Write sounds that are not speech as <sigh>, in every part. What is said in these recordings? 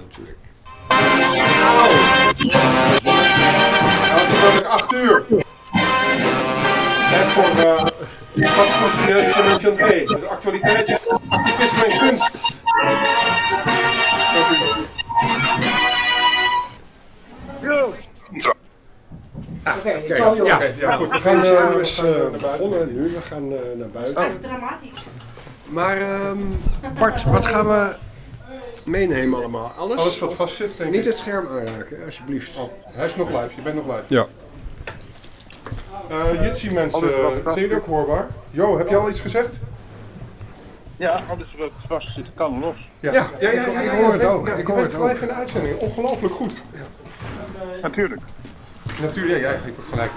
natuurlijk. Nou, het is namelijk 8 uur. Tijd voor uh, wat serieus Dimension 2. De actualiteit, activisme en kunst. Oké, ja, ja. oké, ja, goed. We gaan uh, we gaan uh, naar buiten. begonnen nu. We gaan uh, naar buiten. Echt dramatisch. Maar ehm, Bart, wat gaan we meenemen allemaal? Alles? Alles wat vast zit, denk Niet ik. het scherm aanraken, alsjeblieft. Oh, hij is nog live, je bent nog live. Ja. Uh, Jitsi mensen, zijn jullie ook hoorbaar? Jo, heb je al iets gezegd? Ja, alles wat vast zit kan los. Ja, ja, ja, ja, ja, ik hoor het ook. ja, Ik hoor het live in de uitzending. Ongelooflijk goed. Natuurlijk. Natuurlijk, ja, ja, ik heb gelijk.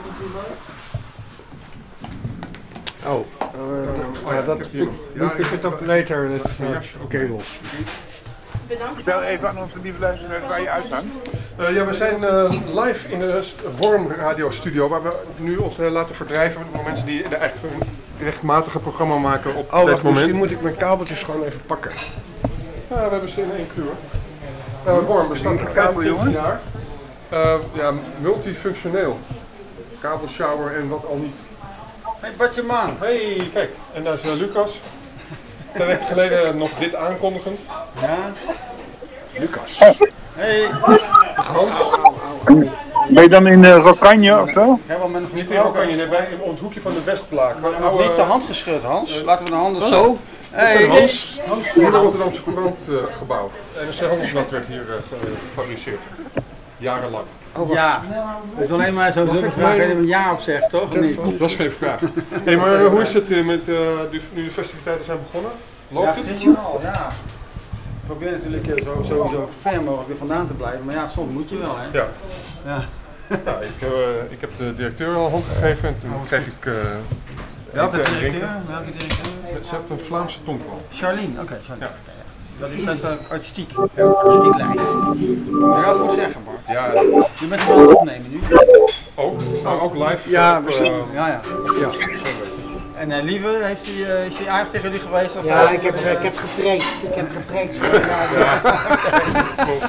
Oh, uh, oh ja, dat ik ja, ik later. Dat is uh, jasje op. oké los. Bedankt. Vertel even aan onze lieve luisteraars waar je uithangt. Uh, ja, we zijn uh, live in de Worm Radio Studio, waar we nu ons uh, laten verdrijven door mensen die de echt een rechtmatige programma maken op Oh, dit wacht, moment. misschien moet ik mijn kabeltjes gewoon even pakken. Ja, we hebben ze in één kleur. Uh, Worm bestaat al kabel, 25 jongen? jaar. Uh, ja, multifunctioneel. Kabelshower en wat al niet. Hey Bartje man. hey, kijk, en daar is uh, Lucas. Twee weken geleden nog dit aankondigend. Ja. Lucas. Hey. Hans, Ben je dan in uh, Rokanje of zo? Hebben we met nog niet in Oranje, nee, bij in het hoekje van de Westplaak. Niet de hand geschud, Hans. Laten we de handen Hallo. Hey. Hans, in het Rotterdamse Courant uh, gebouw. NRC Handelsblad werd hier uh, gefabriceerd. Jarenlang. Oh, ja, dat is alleen maar zo'n vraag waar je een ja op zegt, toch? Dat was geen vraag. hey, maar hoe is het uh, met, uh, de, nu de festiviteiten zijn begonnen? Loopt ja, het? is wel, ja. Ik probeer natuurlijk zo, sowieso ver mogelijk weer vandaan te blijven, maar ja, soms moet je wel, hè? Ja. Ja. ja ik, uh, ik heb de directeur al een hand gegeven en toen kreeg ik. Uh, Welke directeur? Welke directeur? Ze heeft een Vlaamse tongval. Charlene, oké, okay, Charlene. Ja. Dat is dus artistiek. Ja. Artistiek leiden. Ja, goed zeggen, Bart. Ja. Je bent wel aan het opnemen nu. Ook? Nou, ook live? Ja, op, we zijn, uh, ja, ja. ja. En uh, Lieve, heeft hij, uh, is hij aardig tegen jullie geweest? Of ja, ik heb, uh, ik heb gepreekt. Ik heb gepreekt. ja. ja. <laughs>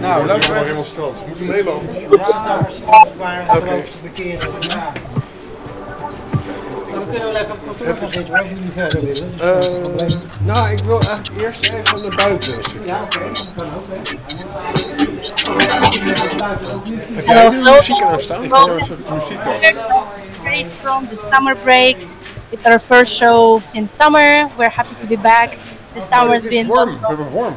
Nou, leuk maar demonstrant. Moet u meelopen? Ja, waar het grootste verkeer is. Ja. We kunnen wel even op kantoor gaan zitten als jullie verder willen. Uh, nou, ik wil eigenlijk eerst even naar buiten. Ja, oké, okay. dat kan ook. Heb jij nu muziek aan staan? Ik hoor muziek al. Straight from the summer break. It's our first show since summer. We're happy to be back. The summer's oh, been warm. We hebben warm.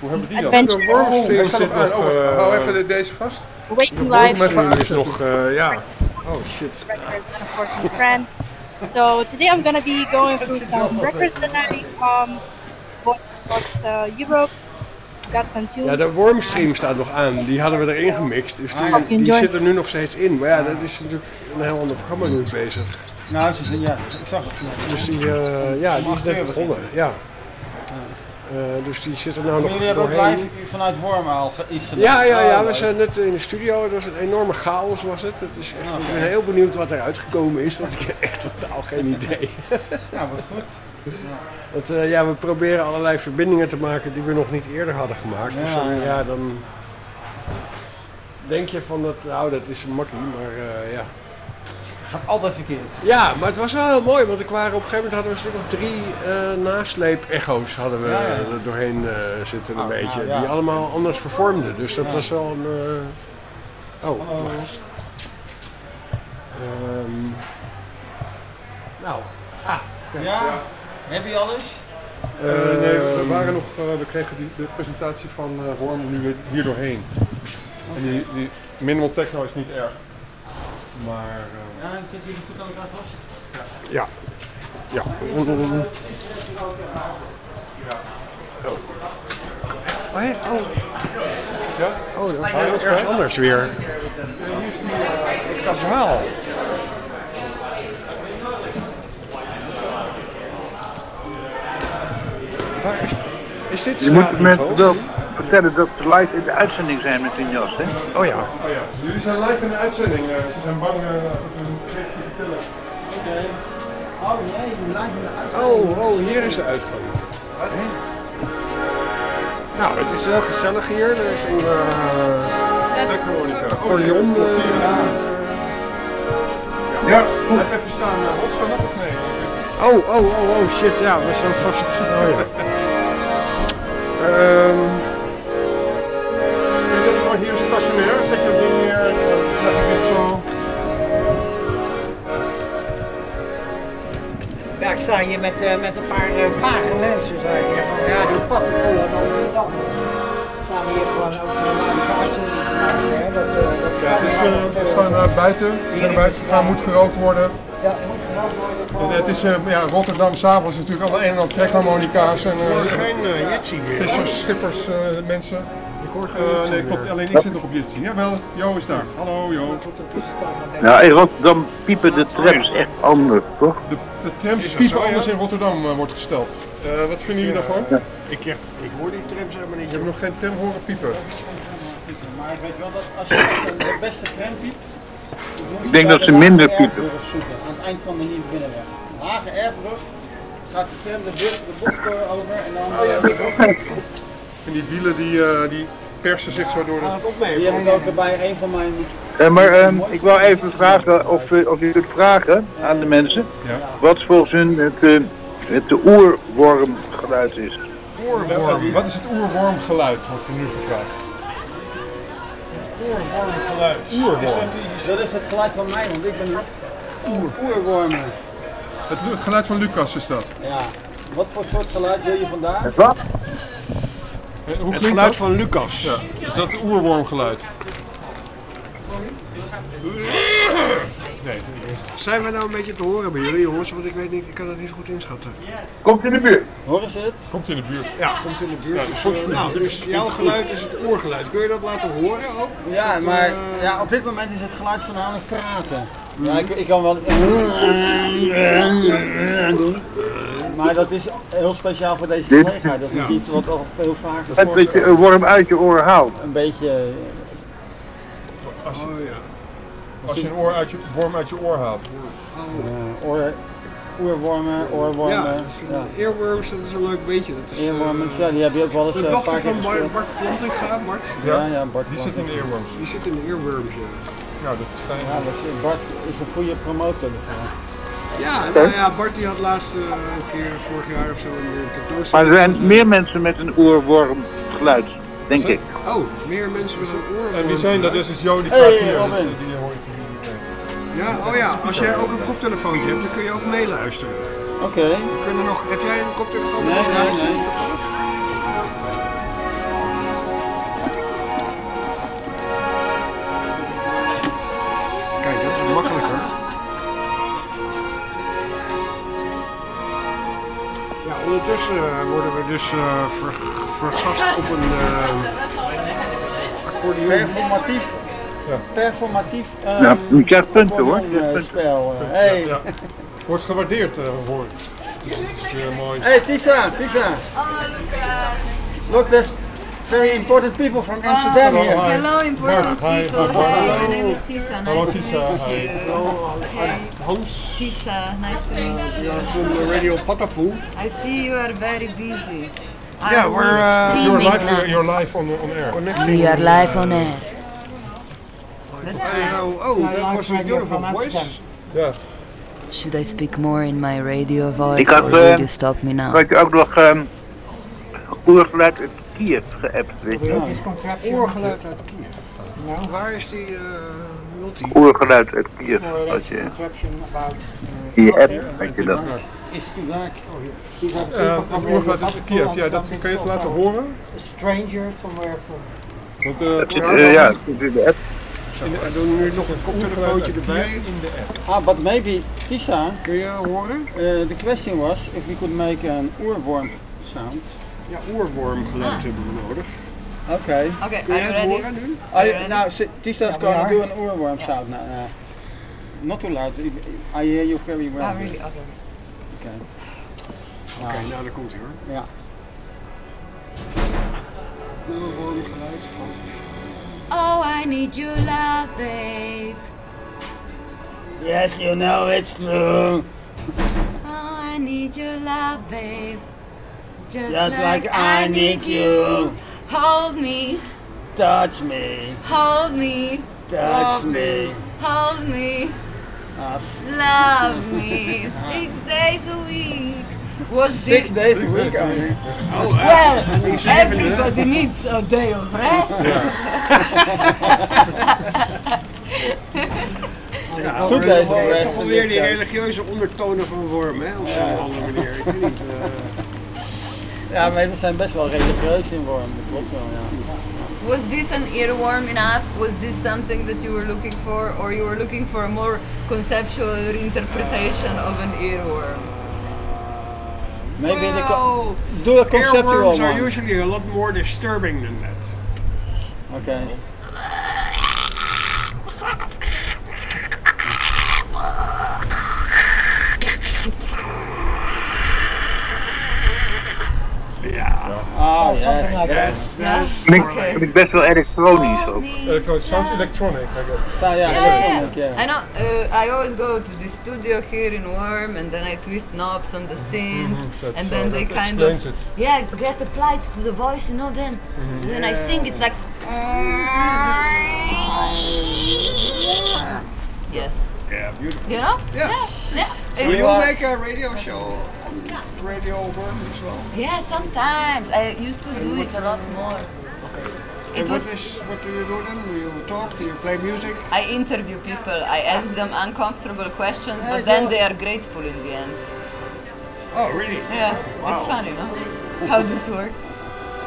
Hoe hebben we die dan? Adventure. De wormstream zit nog... Uh, hou even deze vast. Waking Live. Mijn is nog, uh, ja. Oh shit. Records and of course my friends. So today I'm gonna be going through some records that I um, bought across uh, Europe. Got some tunes. Ja, de wormstream staat nog aan. Die hadden we erin gemixt. Dus die, die zit er nu nog steeds in. Maar ja, dat is natuurlijk een heel ander programma nu bezig. Nou, ze, ja, ik zag het. Dus die, uh, ja, die is net begonnen. Ja. Uh, dus die zit er nou nog Jullie hebben ook live vanuit Worm al iets gedaan? Ja, ja, ja, we zijn net in de studio. Het was een enorme chaos was het. het is echt, ik ben heel benieuwd wat eruit gekomen is, want ik heb echt totaal geen idee. <laughs> Ja, wat goed. Ja. Want uh, ja, we proberen allerlei verbindingen te maken die we nog niet eerder hadden gemaakt. Dus dan, ja, ja, dan denk je van dat, nou dat is een makkie, maar uh, ja. Gaat altijd verkeerd. Ja, maar het was wel heel mooi, want ik waren op een gegeven moment hadden we een stuk of drie uh, nasleep-echo's hadden we ja, ja. er doorheen uh, zitten een oh, beetje. Nou, ja. Die allemaal anders vervormden. Dus dat was wel een. Uh... Oh, oh. wacht. Um... Nou. Ah, ja. Heb je alles? Uh, nee, we, waren nog, uh, we kregen die, de presentatie van uh, Worm nu hier doorheen. Okay. En die, die minimal techno is niet erg. Maar. Ja, en zitten jullie goed aan elkaar vast? Ja. Ja. Oh. Oh, hey, oh. Ja? Oh, dat is heel anders weer. Uh, kazaal. Waar is, is dit Je moet wel vertellen dat ze live in de uitzending zijn met hun jas, hè? Oh ja. Oh ja. Jullie zijn live in de uitzending. Uh, ze zijn bang uh, dat we hun te vertellen. Oké. Okay. Oh nee, live in de uitzending. Oh, oh, hier is de uitgang. Wat? Nou, het is heel gezellig hier. Er is een uh, Trekharmonica. accordeon. eh, Ja, Blijf even staan. Hans, kan dat of nee? Oh, oh, oh, oh, shit, ja, we zijn vast. Oh ja. Ehm, Ja, ik sta hier met, eh, met een paar uh, vage mensen zeg, hier van Radio Pattenpoel uit Amsterdam. Staan we hier gewoon ook. Hè? Dat, eh, dat Ja, dus uh, we gebeuren. staan uh, buiten. We zijn naar buiten gegaan, moet gerookt worden. Ja, het moet gerookt worden. En Het is uh, ja, Rotterdam, s'avonds is natuurlijk al een en al trekharmonica's en uh, geen uh, Jitsi meer. vissers, schippers, uh, mensen. Uh, Jitsi nee, klopt. Alleen ik zit nog op Jitsi. Jawel, Jo is daar. Hallo Jo. Ja, in Rotterdam piepen de trams echt anders, toch? De, de trams piepen zo, ja? anders in Rotterdam uh, wordt gesteld. Uh, wat vinden jullie daarvan? Ik, ja, ik hoor die trams helemaal niet. Ik heb nog geen tram horen piepen. Maar ik weet wel dat als je de beste tram piept, dan moet je Ik denk dat de ze minder piepen. Aan het eind van de Nieuwe Binnenweg. Lage Erfbrug gaat de tram de, brug- de bocht eh, over en dan Oh, eh, de brug. En die wielen die, uh, die persen zich zo door het... het opnemen. Die heb ik ook bij een van mijn Eh, maar ehm, ik wou even vragen of, uh, of je kunt vragen aan de mensen Ja. wat volgens hun het, uh, het oerwormgeluid is. Oorworm. Wat is het oerwormgeluid, wordt er nu gevraagd. Oorwormgeluid. Oerworm. Dat is het geluid van mij, want ik ben oer oerwormer. Het, lu- het geluid van Lucas is dat. Ja. Wat voor soort geluid wil je vandaag? Wat? Hoe Het klinkt geluid dat? van Lucas. Ja, is dat het oerwormgeluid? Nee. Zijn we nou een beetje te horen bij jullie jongens? Want ik weet niet, ik kan het niet zo goed inschatten. Komt in de buurt. Horen ze het? Komt in de buurt. Ja, komt in de buurt. Ja, dus, eh, nou, dus jouw geluid is het oorgeluid. Kun je dat laten horen ook? Is Ja, dat, maar eh, ja, op dit moment is het geluid voornamelijk praten. Ja, ik, ik kan wel doen. Maar dat is heel speciaal voor deze Dit- gelegenheid. Dat is niet iets wat al veel vaker Het dat je een worm uit je oor haalt. een beetje Oh ja. Als je een oor uit je, worm uit je oor haalt. eh, oor, oerwormen, oorwormen. Ja, Ja, dat is een earworms, dat is een leuk beentje. Dat is, eh, ja, die heb je ook wel eens de eh, een paar keer van Bart. Bart Plantinga, Bart. Ja, ja, Bart. Die zit in de earworms. Die zit in de earworms, ja. Nou, dat is fijn. Ja, dat is, Bart is een goede promotor ervan. Ja, nou ja, Bart die had laatst eh, een keer vorig jaar of zo een eh, Maar tentoonstelling. er zijn meer mensen met een oerwormgeluid, denk ik. Oh, meer mensen met een oorworm. En wie zijn dat? Dus is Jo die Hey, praat hier. Ja, oh ja, als jij ook een koptelefoontje hebt, dan kun je ook meeluisteren. Oké. We kunnen nog, heb jij een koptelefoon? Nee, nee, nee. Kijk, dat is makkelijker. Ja, ondertussen eh, worden we dus eh, ver, vergast op een eh accordeon. Performatief. Ja. Performatief. Ja, ehm, je krijgt punten, hoor. Je krijgt accordeon, eh, punten. spel. eh. Hey. Ja. Wordt gewaardeerd, uh, hoor ik. Dus is weer mooi. Hey Tisa, Tisa. Look, there's very important people from Amsterdam Hello, here. hi. Hello, important hi, people. Hey, Hello. my name is Tisa. Nice Hello, to Tisa. meet Hi. you. Hey, Hans, Tisa, nice to meet you. ja, van Radio Patapoel. I see you are very busy. Yeah, we're, uh, You're streaming live, you're live on, on air. We are live on air. Uh, nice. oh, that was a beautiful voice. Ja. Should I speak more in my radio Ik voice had, or will eh, you stop me now? Had je ook nog ehm oergeluid uit Kiev geappt, weet je? Het is contraption. Oorgeluid uit Kiev. Nou, Waar is die uh, multi? Oergeluid uit Kiev, no, had that's je in je app, had je dat. Is Uh, people from oorgeluid uit Kiev, ja, dat kan je het laten horen? A stranger somewhere from Want, uh, Dat zit, eh, ja, dat zit in de doen nu nog een koptelefoontje erbij. in de app. Ah, but maybe, Tisa, Kun je horen? uh, the question was if we could make an oorworm sound. Ja, oorwormgeluid hebben we nodig. Okay. Okay, Kun je het ready? horen nu? I, now, si- Tisa's going to do an oorworm sound now. Uh, not too loud. I I hear you very well. Oh, really? Okay. Okay. Oké, nou daar komt hij hoor. Ja. Oorwormgeluid van... Oh, I need your love, babe. Yes, you know it's true. Oh, I need your love, babe. Just, Just like I need you. Hold me, Touch me, hold me, touch me. hold me, Uh, love <laughs> me. Six days a week. Was six this days a week only. well? <laughs> Everybody needs a day of rest. Ja, Two days of rest Toch this die religieuze ondertonen van Worm, hè? Op een andere manier. Ik weet niet. eh, Ja, maar we zijn best wel religieus in Worm, dat klopt wel, ja. Was this an earworm enough? Was this something that you were looking for, or you were looking for a more conceptual interpretation of an earworm? Maybe the co- well, do a conceptual earworms are usually a lot more disturbing than that. Okay. Oh, Something yes. like that. Yes, Yeah. yes. Vind ik, Okay. vind ik best wel elektronisch ook. Electronic, sounds electronic, I guess. So, yeah, Yeah, electronic, yeah, yeah. I know. Uh, I always go to the studio here in Worm, and then I twist knobs on the synths, That's, and uh, then they kind of it. yeah get applied to the voice. You know, then when I sing, it's like yes, Yeah, beautiful. you know, Yeah. yeah, yeah. So you are- make a radio show on Radio work as well? Yeah, sometimes I used to do it a lot more. It And was what is what do you do then? Do you talk? Do you play music? I interview people. I ask them uncomfortable questions, but then they are grateful in the end. Oh, really? Yeah, it's Wow. funny, no? How this works.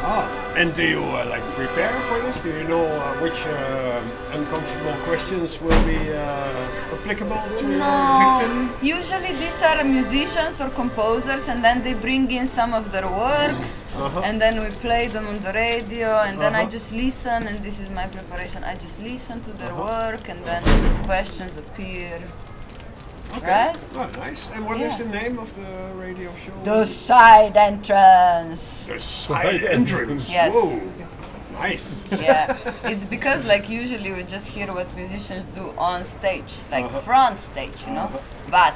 Ah, and do you uh, like prepare for this? Do you know uh, which uh, uncomfortable questions will be uh, applicable to your victim? Usually these are musicians or composers, and then they bring in some of their works, Uh-huh. and then we play them on the radio, and then I Uh-huh. just listen, and this is my preparation. I just listen to their Uh-huh. work, and then questions appear. Right? Oh, nice. And what is Yeah. the name of the radio show? The side entrance. The side entrance. Yes. Whoa. Nice. yeah, it's because like usually we just hear what musicians do on stage, like Uh-huh. front stage, you know. But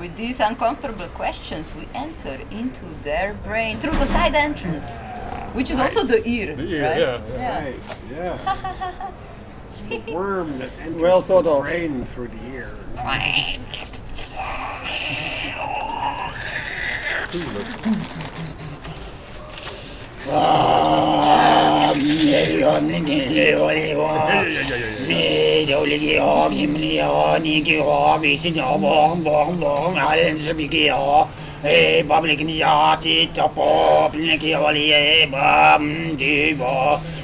with these uncomfortable questions, we enter into their brain through the side entrance, which is also the ear, ear, right? yeah. Nice. Yeah. <laughs> It's the worm that enters Well thought the of. brain through the ear.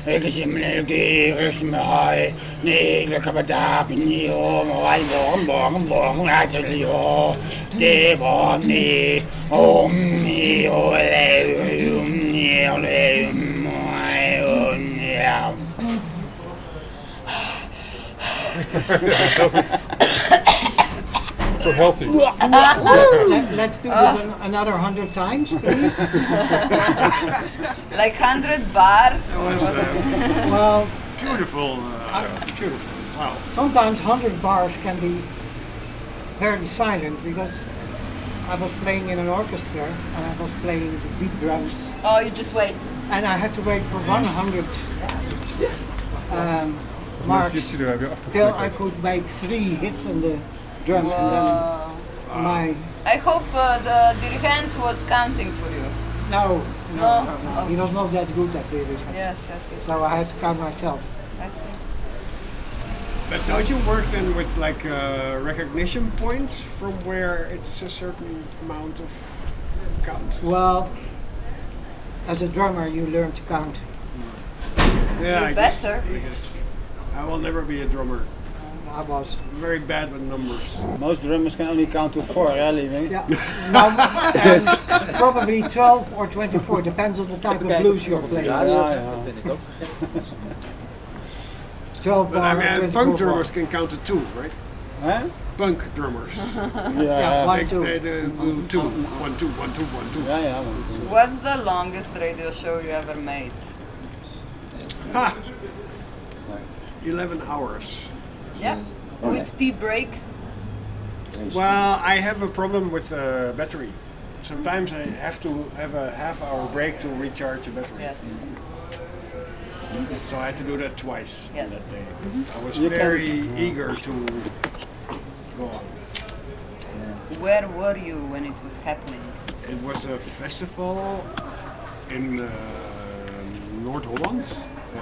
Jeg kan simpelthen ikke ryste med høje. Nej, jeg kommer der op i år. Hvor er morgen, morgen, er til i år. Det var nej. Om ni, og lave, om ni, og lave, og ni, og ni. So healthy. Uh, <laughs> Let, let's do this an, another hundred times, please. <laughs> Like hundred bars or It's what? uh, well, beautiful. Uh, beautiful. Wow. sometimes hundred bars can be very silent because I was playing in an orchestra and I was playing the deep drums Oh, you just wait. and I had to wait for 100 um, marks Iets te doen, heb je till I could make three hits on the drums and Wow. then my I hope uh, the dirigent was counting for you. no no, No? no, no. He was not that good at it Yes, yes, yes. so yes, I had yes. to count myself I see. But don't you work then with like uh, recognition points from where it's a certain amount of count? well as a drummer you learn to count Yeah, You I guess, better. I guess. I will never be a drummer. I was very bad with numbers. Most drummers can only count to four, yeah, Lieving? yeah no, and um, probably 12 or 24 depends on the type of blues you're playing Ja, ja. 12 But I mean, 24 punk bar. drummers can count to two, right? Hè? Punk drummers. <laughs> yeah Ja, one they, two they, they do two. Mm-hmm. One, two, one, two, one, two. ja, ja. man. What's the longest radio show you ever made? Ha! <laughs> 11 hours. Yeah. With P breaks. Well, I have a problem with the battery. sometimes I have to have a half hour break to recharge the battery. Yes. So I had to do that twice. Yes. That day. I was You can- very eager to go on. Where were you when it was happening? It was a festival in uh, Noord-Holland, uh,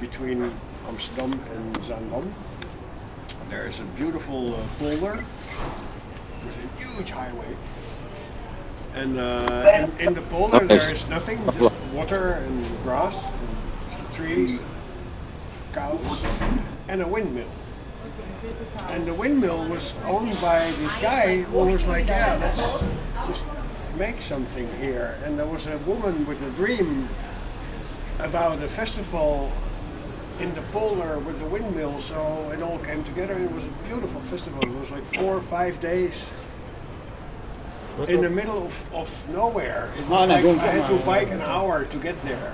between Amsterdam and Zaandam. There is a beautiful uh, polder with a huge highway. And uh, in, in the polder there is nothing, just water and grass, and trees, cows, and a windmill. And the windmill was owned by this guy who was like, yeah, let's just make something here. And there was a woman with a dream about a festival in the polder with the windmill, so it all came together. It was a beautiful festival. It was like four or five days in the middle of, of nowhere. It was Oh, like don't I had to bike an hour to get there.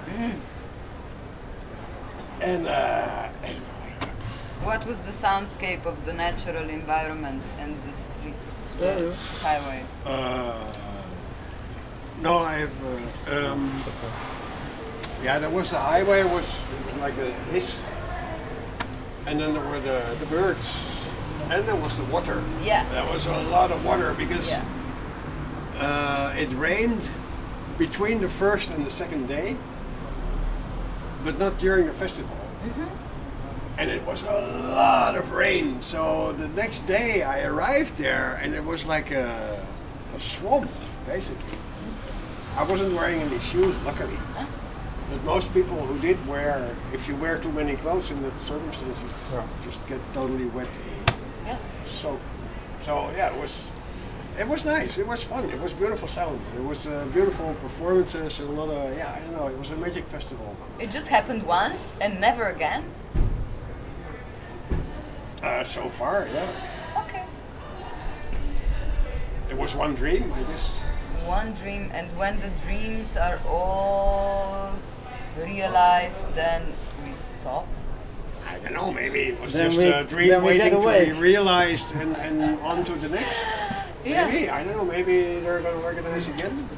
And uh, What was the soundscape of the natural environment and the street, the highway? Uh, no, I have. Uh, um, yeah, there was the highway was like a hiss, and then there were the, the birds, and there was the water. Yeah. There was a lot of water because Yeah. uh, it rained between the first and the second day, but not during the festival. Mhm. And it was a lot of rain. So the next day I arrived there and it was like a, a swamp, basically. I wasn't wearing any shoes, luckily. But most people who did wear, if you wear too many clothes in that circumstances, you just get totally wet. Yes. so so yeah it was it was nice. It was fun. It was beautiful sound. It was uh, beautiful performances and a lot of yeah i don't know it was a magic festival. It just happened once and never again? uh, so far yeah. Okay. it was one dream i guess. One dream, and when the dreams are all realized, then we stop. i don't know maybe it was Then just we- uh, a dream waiting get to away. be realized and, and on to the next <laughs> Yeah. maybe i don't know maybe they're going to organize again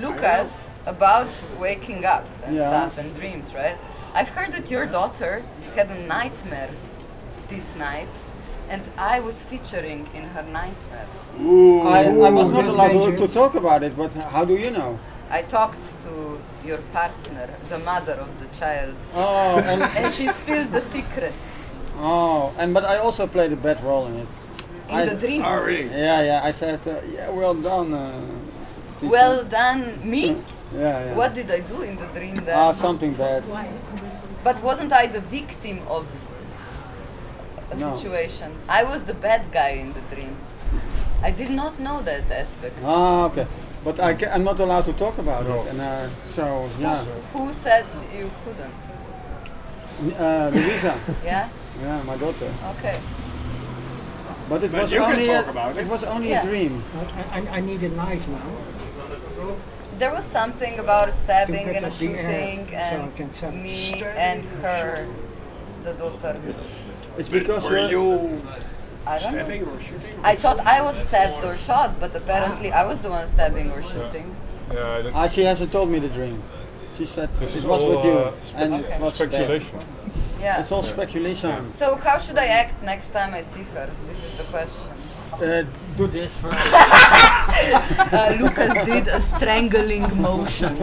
Lucas, about waking up and Yeah. stuff and dreams, right? I've heard that your daughter had a nightmare this night, and I was featuring in her nightmare. Ooh. I, I was not allowed to, to talk about it, but how do you know? I talked to your partner, the mother of the child, Oh, and and she spilled the secrets oh, and but I also played a bad role in it. in I- the dream. oh really Yeah, yeah. I said, uh, yeah, well done. Uh. Well done, me. Yeah, yeah. What did I do in the dream then? Ah, something bad. But wasn't I the victim of a No. situation? I was the bad guy in the dream. I did not know that aspect. Ah, okay. But I ca- I'm not allowed to talk about it, and uh, so yeah. Who said you couldn't? Uh, Louisa, <laughs> Yeah? yeah, my daughter. Okay. But it But was you can only talk a, about it. was only Yeah. a dream. I, I, I need a knife now. There was something about a stabbing and a up air shooting so I and can me and her, the daughter. It's because were uh, you I don't know. or shooting I thought I was stabbed or shot, but apparently I was the one stabbing or shooting. Yeah, that's, ah, she hasn't told me the dream. She said this it is was all with you, uh, spe- and it was bad. speculation. Yeah. It's all speculation. So how should I act next time I see her? This is the question. Uh, do this <laughs> first. <laughs> Uh, Lucas did a strangling motion. <laughs>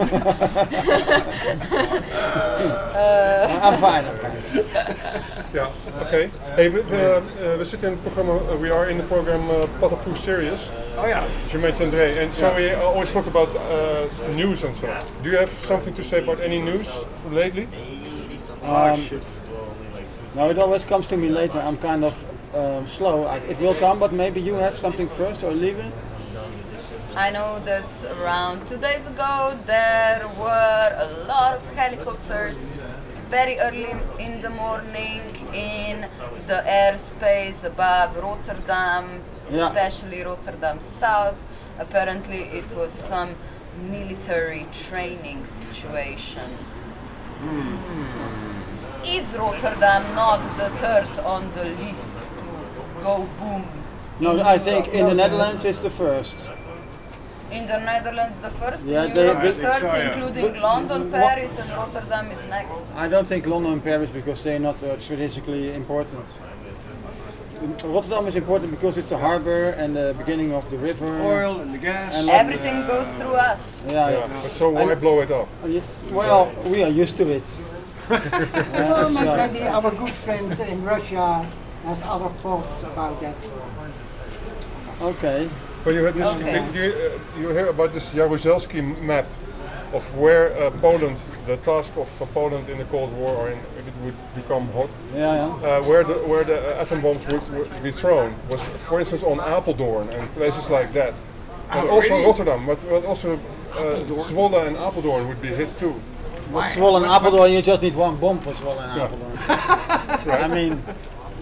I'm fine. I'm fine. <laughs> Ja, oké. Hey, we, we, uh, we zitten in het programma, uh, we are in the program uh, Patapoo Series, oh yeah you mentioned Ray, and so we always talk about uh, news and so. Do you have something to say about any news lately? shit No, it always comes to me later. I'm kind of um, slow. I, it will come, but maybe you have something first or leave it. I know that around two days ago there were a lot of helicopters very early in the morning in the airspace above Rotterdam, Yeah. especially Rotterdam South. Apparently, it was some military training situation. Hmm. Is Rotterdam not the third on the list to go boom? No, I think in the Netherlands it's the first. In the Netherlands, the first Yeah, in Europe, they- the third, so, yeah. including But- London, what- Paris, and Rotterdam is next. I don't think London and Paris because they're not uh, strategically important. Rotterdam is important because it's a harbor and the beginning of the river. Oil and the gas. And Everything goes through us. Yeah, Yeah, yeah. but so why blow it up? Uh, yeah, Well, we are used to it. <laughs> Well, Yeah, so- maybe our good friend in Russia has other thoughts about that. okay. But you had this. Okay. You, uh, you hear about this Jaruzelski map of where uh, Poland, the task of uh, Poland in the Cold War, or in, if it would become hot, Yeah, yeah. uh, where the where the uh, atom bombs would, would be thrown was, for instance, on Apeldoorn and places like that, and Oh, also really? Rotterdam, but, but also uh, Zwolle and Apeldoorn would be hit too. But Zwolle and Apeldoorn, you just need one bomb for Zwolle and Yeah. Apeldoorn. <laughs> I mean,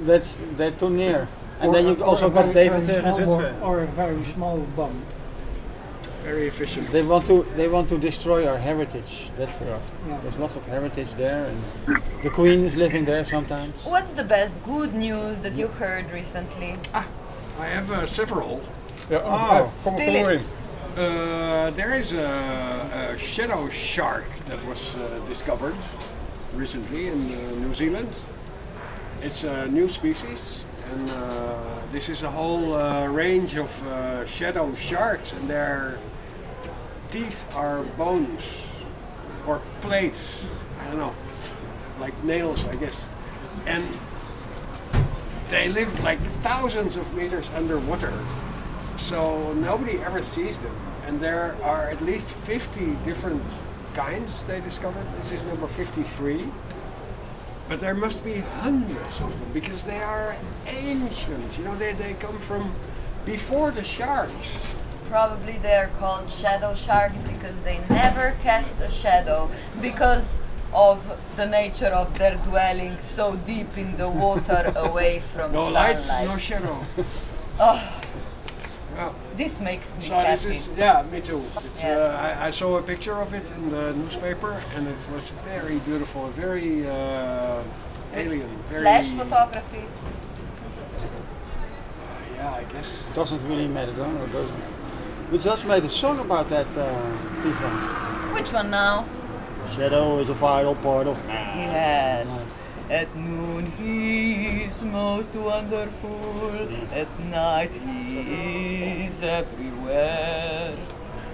that's they're too near. And then you Or- also got very- David very and small Zutphen. bomb, Or a very small bomb. Very efficient. They want to they want to destroy our heritage. That's it. Yeah. There's lots of heritage there, and the Queen is living there sometimes. What's the best good news that you heard recently? Ah, I have uh, several. Yeah, Oh, yeah, come, spill it. in. Uh, there is a, a shadow shark that was uh, discovered recently in uh, New Zealand. It's a new species, and uh, this is a whole uh, range of uh, shadow sharks, and their teeth are bones or plates. I don't know, like nails, I guess. And they live like thousands of meters underwater so nobody ever sees them. And there are at least 50 different kinds they discovered. This is number 53. But there must be hundreds of them because they are ancient. You know, they, they come from before the sharks. Probably they're called shadow sharks because they never cast a shadow because of the nature of their dwelling so deep in the water <laughs> away from No sunlight. light, no shadow. Oh, This makes me So happy. this is, yeah, me too. It's, Yes. uh, I, I saw a picture of it in the newspaper and it was very beautiful, very uh, alien. Very, Flash photography. Yeah, I guess. Doesn't really matter, though, doesn't. We just made a song about that, uh, Tisa. Which one now? Shadow is a vital part of man. Yes. At noon he is most wonderful, at night he is everywhere.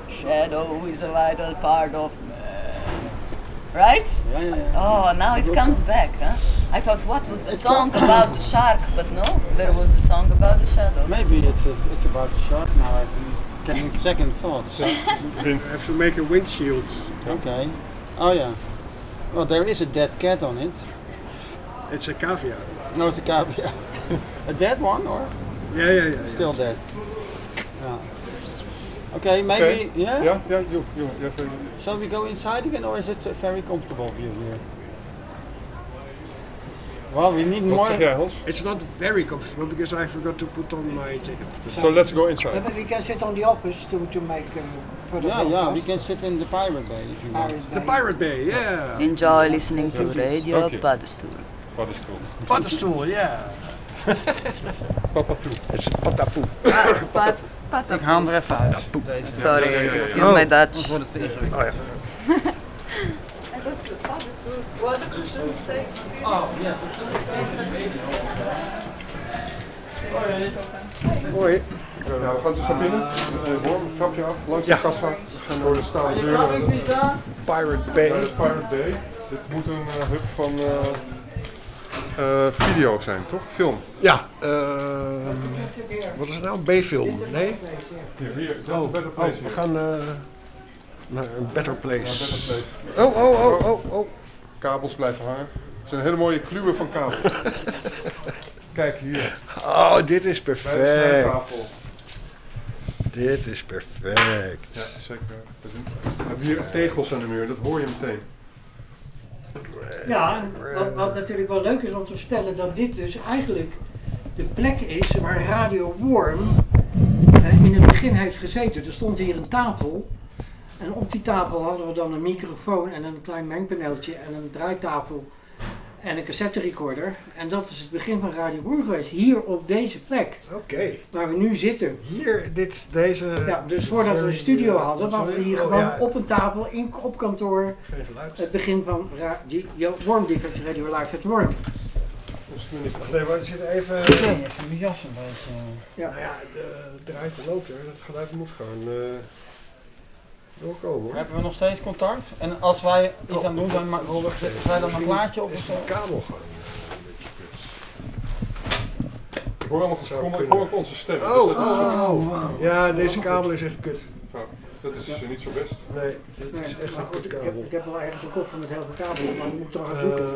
Shadow is a vital part of man. Right? Yeah, yeah, yeah. Oh, now it comes back, huh? I thought what was the song about the <coughs> shark, but no, there was a song about the shadow. Maybe it's a, it's about the shark now. I'm getting second thoughts. <laughs> I have to make a windshield. okay. Oh yeah. Well, there is a dead cat on it. It's a cavia. No, it's a cavia. <laughs> a dead one or Yeah, yeah, yeah. yeah. still dead? Yeah. Okay, maybe. Okay. Yeah. Yeah, yeah, you, you, a, Shall we go inside again, or is it a very comfortable view here? Well, we need more. It's not very comfortable because I forgot to put on my jacket. So let's go inside. But we can sit on the office to, to make uh, further Yeah, yeah, we can sit in the pirate bay if you want. Pirate The Bay. Pirate Bay, yeah. Enjoy listening to Radio Okay. Paddenstoel. Paddenstoel. Paddenstoel, yeah. Papa toe. It's patapoe. Pat, Ik haal hem er even uit. Sorry, ja, ja, ja. excuse my Dutch. Anders wordt het ingewikkeld. Oh ja. I thought it was Paddenstoel. What a crucial mistake. Oh, yes. Mooi. Ja, we gaan dus naar binnen. Een warm trapje af, langs Ja. de kassa. We gaan door de stalen Lisa? Pirate Bay. Pirate Bay. Dit moet een eh, hub van eh, eh, video zijn, toch? Film. Ja, ehm, wat is het nou? B-film? Nee? Hier, hier. Oh, place we gaan eh, naar een better place. Oh, oh, oh, oh, oh. Kabels blijven hangen. Het zijn hele mooie kluwen van kabels. <laughs> Kijk hier, Oh, dit is perfect. Dit is perfect. Ja, zeker. We hebben hier tegels aan de muur, dat hoor je meteen. Ja, wat, natuurlijk wel leuk is om te vertellen, dat dit dus eigenlijk de plek is waar Radio Worm in het begin heeft gezeten. Er stond hier een tafel en op die tafel hadden we dan een microfoon en een klein mengpaneeltje en een draaitafel. En een cassette recorder. En dat is het begin van Radio Boer geweest. Hier op deze plek, Oké. waar we nu zitten. Hier, dit, deze... Ja, dus voordat we een studio hadden, waren we hier Oh, gewoon ja. op een tafel, in, op kantoor. Het begin van Radio Worm Defect Radio Live at Worm. Wacht even, er zit even... Nee, even mijn jas een beetje. Ja. Nou ja, de, draait en loopt er. Dat geluid moet gewoon hoor. Hebben we nog steeds contact? En als wij iets aan het doen zijn, ma- zetten wij dan een plaatje op of Is zo? de kabel gewoon eh, een beetje kut. Ik hoor allemaal geschrommel, ik hoor ook onze stemmen. Oh, dus dat is, oh, Ja, deze kabel is echt kut. dat is eh, niet zo best. Nee, dit is echt maar een goed, kut ik, heb, kabel. ik heb wel ergens een koffer met heel veel kabel, maar die moet ik toch gaan zoeken.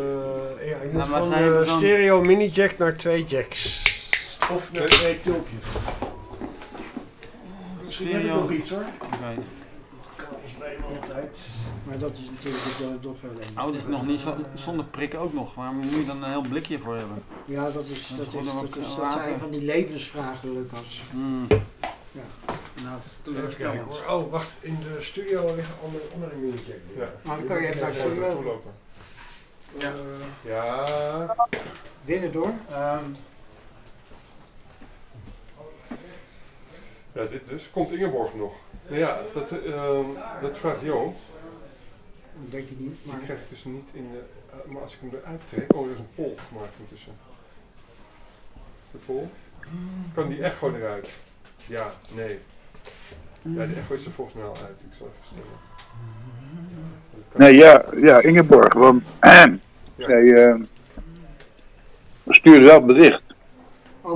Eh, ja, ik moet maar van zij stereo mini jack naar twee jacks. Of naar twee tulpjes. Misschien heb ik Stereo. nog iets hoor. Altijd. Maar dat is natuurlijk het dat probleem. Oh, dit is nog niet zo, zonder prik ook nog. Waarom moet je dan een heel blikje voor hebben? Ja, dat, is, Dat dat, is dat, ook is, dat zijn van die levensvragen, Lucas. Hmm. Ja. Nou, Even kijken hoor. Oh, wacht. In de studio liggen andere, andere mini jack. Ja. Maar dan kan je even naar de Gewoon naartoe studio. lopen. Ja. Ja. Binnen door. Ehm, ja, dit dus. Komt Ingeborg nog? Nou ja, dat, ehm, dat vraagt Jo. Dat denk ik niet. Maar Die krijg ik dus niet in de... eh, maar als ik hem eruit trek... Oh, er is een pol gemaakt intussen. Is de pol? Kan die echo eruit? Ja, nee. Ja, de echo is er volgens mij al uit. Ik zal even stellen. Nee, ja, ja Ingeborg, want <clears throat> zij eh, stuurde wel bericht.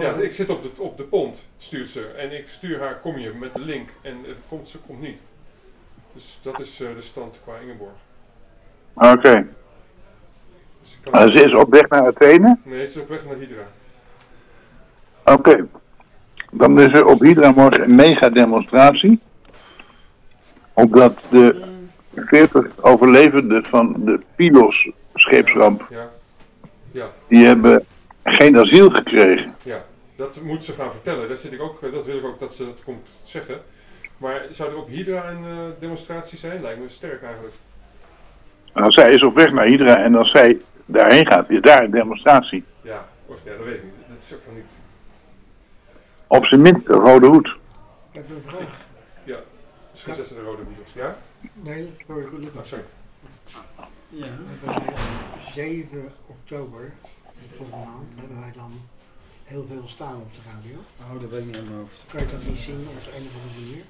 Ja, ik zit op de, op de pont, stuurt ze. En ik stuur haar, kom je met de link. En het komt, ze komt niet. Dus dat is eh, de stand qua Ingeborg. Oké. Dus ik kan- Maar ze is op weg naar Athene? Nee, ze is op weg naar Hydra. Oké. Dan is er op Hydra morgen een mega demonstratie. Omdat de 40 overlevenden van de Pilos scheepsramp, Ja. Ja, die hebben geen asiel gekregen. ja. Dat moet ze gaan vertellen. Daar zit ik ook, eh, dat wil ik ook dat ze dat komt zeggen. Maar zou er op Hydra een eh, demonstratie zijn? Lijkt me sterk eigenlijk. Nou, zij is op weg naar Hydra en als zij daarheen gaat, is daar een demonstratie. Ja, of ja, dat weet ik niet. Dat is ook nog niet. Op zijn minst een rode hoed. Ik heb een vraag. Ja, misschien zetten ze de rode op. Ja? Nee, sorry, goed, Ah, sorry. ja. We hebben eh, 7 oktober, maand, hebben wij dan heel veel staan op de radio. Oh, dat weet ik niet in mijn hoofd. Kan je dat niet zien op een of andere manier?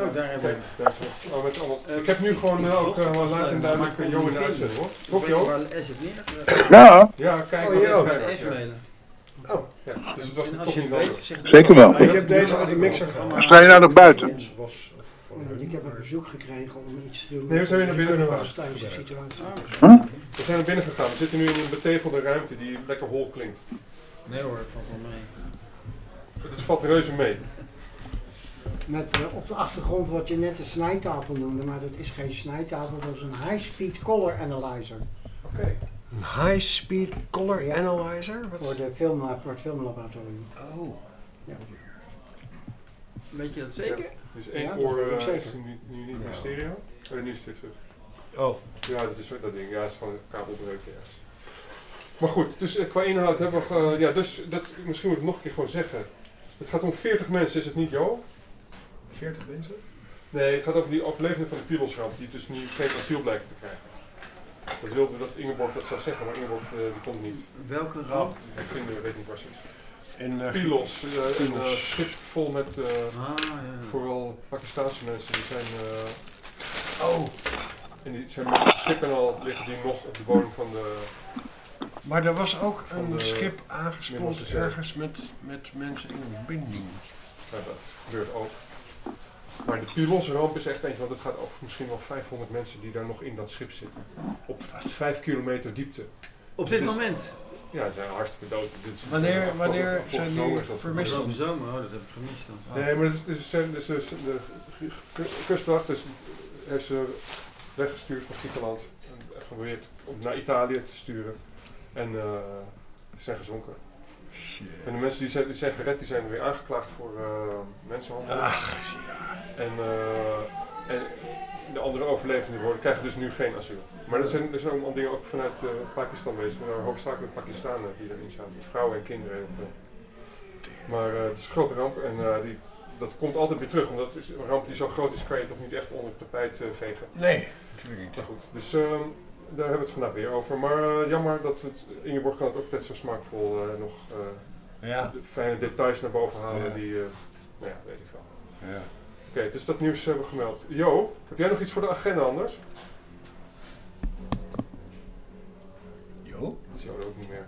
Oh, daar heb ik. daar is. Oh, met allemaal. Eh, ik heb nu gewoon eh, ook uh, laat en duidelijk maar eh, ik kon Jo in het de niet uitzending hoor. Toch weet niet Jo? waar is het neer? Ja, Ja, kijk Oh, wat Jo. is Bij de ja. S-mailen. Oh, Ja, dus het was En toch als je niet het weet, Zeker wel. ik heb deze uit de mixer gehaald. sta je nou nog buiten? Was, ik heb een bezoek gekregen om iets te doen. Nee, we zijn weer naar binnen gegaan. Situatie. We zijn naar binnen gegaan. We zitten nu in een betegelde ruimte die lekker hol klinkt. Nee hoor, valt wel mee. Het valt reuze mee. Met eh, op de achtergrond wat je net een snijtafel noemde, maar dat is geen snijtafel, dat is een high-speed color analyzer. Oké. Een high-speed color Ja. analyzer? Wat? Voor, de film, eh, voor het filmlaboratorium. Oh. Weet je dat zeker? Dus één oor eh, zeker. is nu, nu niet meer stereo. Oh, nu is het weer terug. Oh. Ja, dat is zo- dat ding. Ja, het is gewoon een kabelbreuk ergens. Maar goed, dus eh, qua inhoud hebben we... ge- ja, dus dat, misschien moet ik nog een keer gewoon zeggen. Het gaat om 40 mensen, is het niet Jo? 40 mensen? Nee, het gaat over die overlevenden van de Pilosramp, die dus nu geen asiel blijken te krijgen. Dat wilde dat Ingeborg dat zou zeggen, maar Ingeborg eh, die komt niet. Welke ramp? Ik vind, eh, weet niet waar ze is. En, eh, Pilos, eh, een eh, Pilos. schip vol met eh, Ah, ja. vooral Pakistaanse mensen. Die zijn, eh, oh. en die zijn met het schip en al liggen die nog op de bodem van de... Maar er was ook een schip aangespoeld ergens met, met mensen in een binding. Ja, dat gebeurt ook. Maar de Pilosramp is echt eentje, want het gaat over misschien wel 500 mensen die daar nog in dat schip zitten. Op 5 kilometer diepte. Op dit Dus- moment? Ja, ze zijn hartstikke dood. Dit is Wanneer- wanneer zijn die is dat vermist? Afgelopen zomer, oh, dat heb ik gemist dan. Nee, maar het is, het is, het is dus de kustwacht dus heeft ze weggestuurd van Griekenland en geprobeerd om naar Italië te sturen. En eh, ze zijn gezonken. En de mensen die zijn, die zijn gered, die zijn weer aangeklaagd voor eh, mensenhandel. Ach, En, eh, en de andere overlevenden worden, krijgen dus nu geen asiel. Maar er zijn, er zijn allemaal dingen ook vanuit eh, Pakistan bezig. Er hoofdzakelijk Pakistanen die erin zaten. Vrouwen en kinderen heel veel. Maar eh, het is een grote ramp en eh, die, dat komt altijd weer terug. Omdat is een ramp die zo groot is, kan je het toch niet echt onder het tapijt eh, vegen. Nee, natuurlijk niet. Maar goed, dus ehm, daar hebben we het vandaag weer over. Maar eh, jammer dat we het, Ingeborg kan het ook altijd zo smaakvol eh, nog eh, Ja. fijne details naar boven halen Ja. die, eh, nou ja, weet ik veel. ja. Oké, dus dat nieuws hebben we gemeld. Jo, heb jij nog iets voor de agenda anders? Is jou er ook niet meer.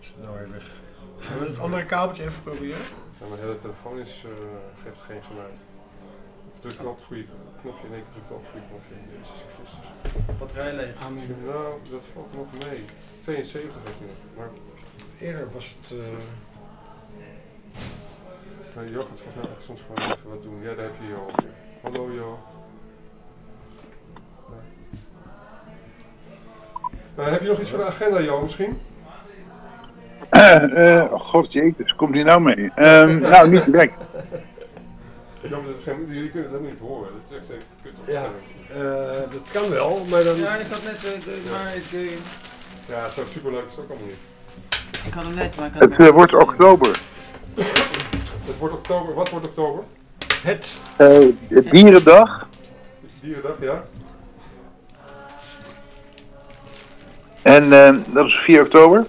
is het nou weer weg. Zullen we het andere kabeltje even proberen? Ja, mijn hele telefoon is, eh, geeft geen geluid. Of druk wel op het goede knopje? Nee, ik druk wel op het goede knopje. Jezus Christus. Batterij leeg. Nou, dat valt nog mee. 72 heb je nog. Maar Eerder was het... eh, maar Jo gaat volgens mij soms gewoon even wat doen. Ja, daar heb je Jo alweer. Hallo Jo. Heb je nog iets voor de agenda, Jo, misschien? Eh, eh, God jezus, komt hij nou mee? Ehm, nou, niet direct. Dat jullie kunnen het helemaal niet horen. Dat is echt zeker kut op Ja. eh, dat kan wel, maar dan... Ja, ik had net, eh, de- maar ik, eh, Ja, zo superleuk is het ook allemaal niet. ik had hem net, maar ik had Het eh, wordt oktober. Het wordt oktober. Wat wordt oktober? Het... Eh, Dierendag. Dierendag, ja. En ehm, dat is 4 oktober.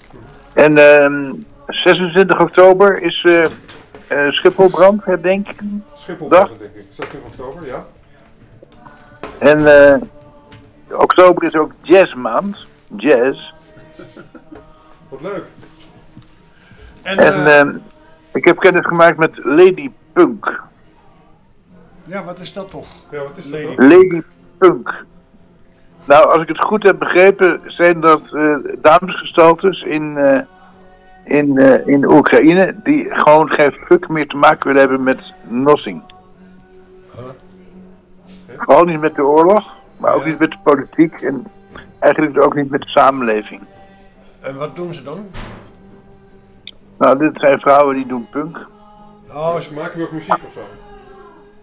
En ehm 26 oktober is eh eh Schipholbrand, herdenking. Schipholdag, Dag. denk ik. Is dat in oktober, ja? En eh, oktober is ook jazzmaand. Jazz. <laughs> Wat leuk. En, En eh, ehm, ik heb kennis gemaakt met Lady Punk. ja, wat is dat toch? Ja, wat is dat Lady-? Lady Punk. Nou, als ik het goed heb begrepen, zijn dat eh damesgestaltes in, eh, in, eh, in Oekraïne die gewoon geen fuck meer te maken willen hebben met nothing. Huh? Gewoon niet met de oorlog, maar ook Ja. niet met de politiek en eigenlijk ook niet met de samenleving. En wat doen ze dan? Nou, dit zijn vrouwen die doen punk. Oh, ze maken we ook muziek of zo?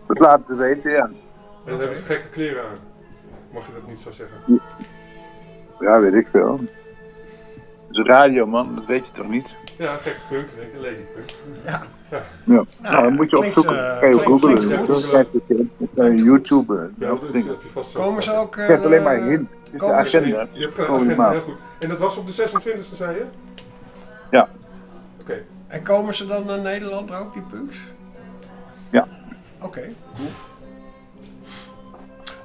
Dat laten ze weten, ja. En dan hebben ze gekke kleren aan. Mag je dat niet zo zeggen? Ja, weet ik veel. Het is radio, man, dat weet je toch niet? Ja, gekke punk, denk ik. Lady punk. Ja. Nou, dan moet je klinkt, opzoeken. eh, je klinkt- googlen. het, eh, YouTube. eh, Ja, dat dat ding. heb je vast zo. Komen ze ook... Ik heb alleen maar eh, hint. Het is de komen ze- agenda. Je hebt de Volgende agenda maand. heel goed. En dat was op de 26e, zei je? Ja. Oké. En komen ze dan naar Nederland ook, die punks? Ja. Oké, cool.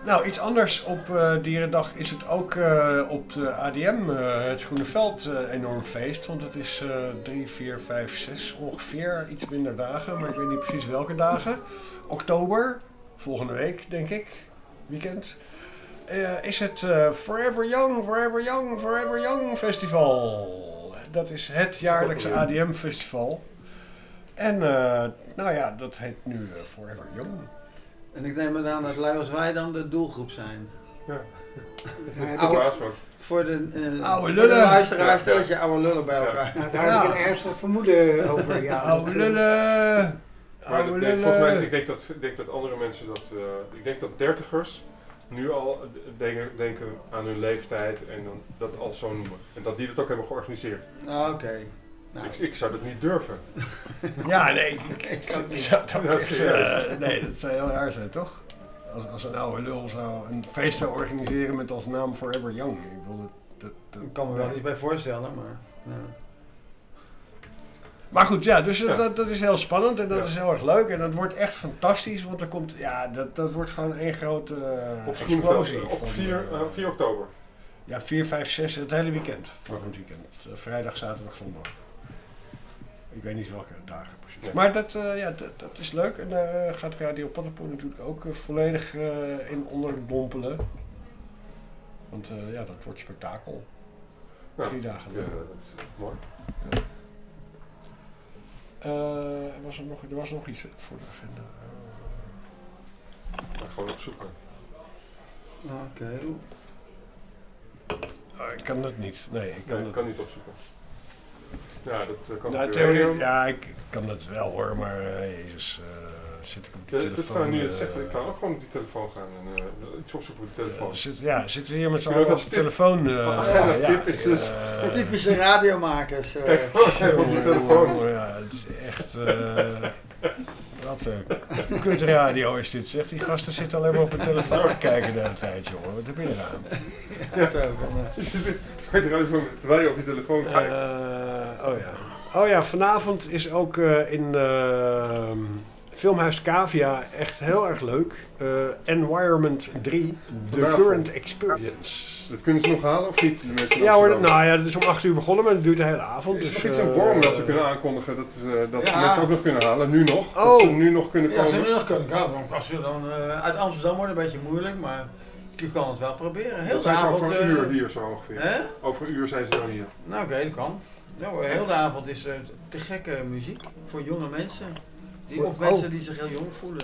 Nou, iets anders op eh, Dierendag is het ook eh, op de ADM, eh, het Groene Veld, enorm feest. Want het is eh 3, 4, 5, 6 ongeveer, iets minder dagen, maar ik weet niet precies welke dagen. Oktober, volgende week denk ik, weekend. is het Forever Young, Forever Young, Forever Young Festival. Dat is het jaarlijkse ADM-festival. En nou ja, dat heet nu Forever Young. En ik neem het aan dat lui als wij dan de doelgroep zijn. Oude ik, afspraak. Voor de, eh Oude voor de lullen. luisteraars, Ja, stel ja. dat je oude lullen bij Ja. elkaar. nou, daar heb ik een ernstig vermoeden over. Ja, <laughs> Oude lullen! Maar Oude dat- nee, volgens mij, ik denk dat, ik denk dat andere mensen dat, eh, ik denk dat dertigers nu al denken, denken aan hun leeftijd en dan dat al zo noemen. En dat die dat ook hebben georganiseerd. Nou, oké. Nou, Ik, ik zou dat niet durven. <laughs> Ja, nee, ik, ik, ik, ik zou het ook Ja, echt, serieus. eh, nee, dat zou heel raar zijn, toch? Als, als een oude lul zou een feest zou organiseren met als naam Forever Young. Ik wil dat, dat, dat, ik kan me wel iets bij voorstellen, maar... Ja. Maar goed, ja, dus Ja. Dat, dat is heel spannend en dat Ja. is heel erg leuk. En dat wordt echt fantastisch, want er komt, ja, dat, dat wordt gewoon één grote eh, Op explosie. Groeneveld, op van, 4, eh, 4 oktober. Ja, 4, 5, 6, het hele weekend. Volgend weekend. Vrijdag, zaterdag, zondag. Ik weet niet welke dagen precies. Maar dat, eh, ja, dat, dat is leuk. En daar eh, gaat Radio Paddenpoel natuurlijk ook eh, volledig in onderdompelen. Want eh, ja, dat wordt spektakel. Ja. Drie dagen Ja, lang. dat is mooi. Eh, er, was er, nog, er was nog iets voor de agenda. Maar gewoon opzoeken. Oké. Oh, ik kan dat niet. Nee, ik kan Nee, ik kan niet opzoeken. Ja, dat eh, kan Nou, theorie, ja, ik kan dat wel hoor, maar eh, jezus, eh, zit ik op die Ja, dat telefoon. nu het zegt, ik kan ook gewoon op die telefoon gaan en eh, iets opzoeken op de telefoon. zit, ja, zitten we hier met z'n allen op de telefoon. eh, agenda ja, tip is dus- eh, Typische radiomakers. Kijk, <laughs> op je telefoon. Ja, het is echt. Eh wat een kutradio is dit, zeg. Die gasten zitten alleen maar op hun telefoon te kijken de hele tijd, jongen. Wat heb je eraan? Ja, <laughs> eh. Terwijl je op je telefoon kijkt. Eh, oh ja. Oh ja, vanavond is ook eh, in eh, Filmhuis Cavia echt heel erg leuk. Eh, Environment 3, The Vanavond. Current Experience. Dat kunnen ze nog halen of niet? De mensen in Ja hoor, dat, Amsterdam? nou ja, dat is om 8 uur begonnen, maar dat duurt de hele avond. Is er dus, nog iets in eh, Worm dat we kunnen aankondigen dat, eh, dat Ja. mensen ook nog kunnen halen? Nu nog? Dat Oh. ze nu nog kunnen Ja, ze komen? nu nog kunnen komen. Als we dan eh, uit Amsterdam wordt een beetje moeilijk, maar je kan het wel proberen. Heel Dat zijn ze avond. over een eh, uur hier zo ongeveer. Hè? Over een uur zijn ze dan hier. Nou oké, dat kan. Ja, hoor, heel de avond is er te gekke muziek voor jonge mensen. Die, of Oh. mensen die zich heel jong voelen.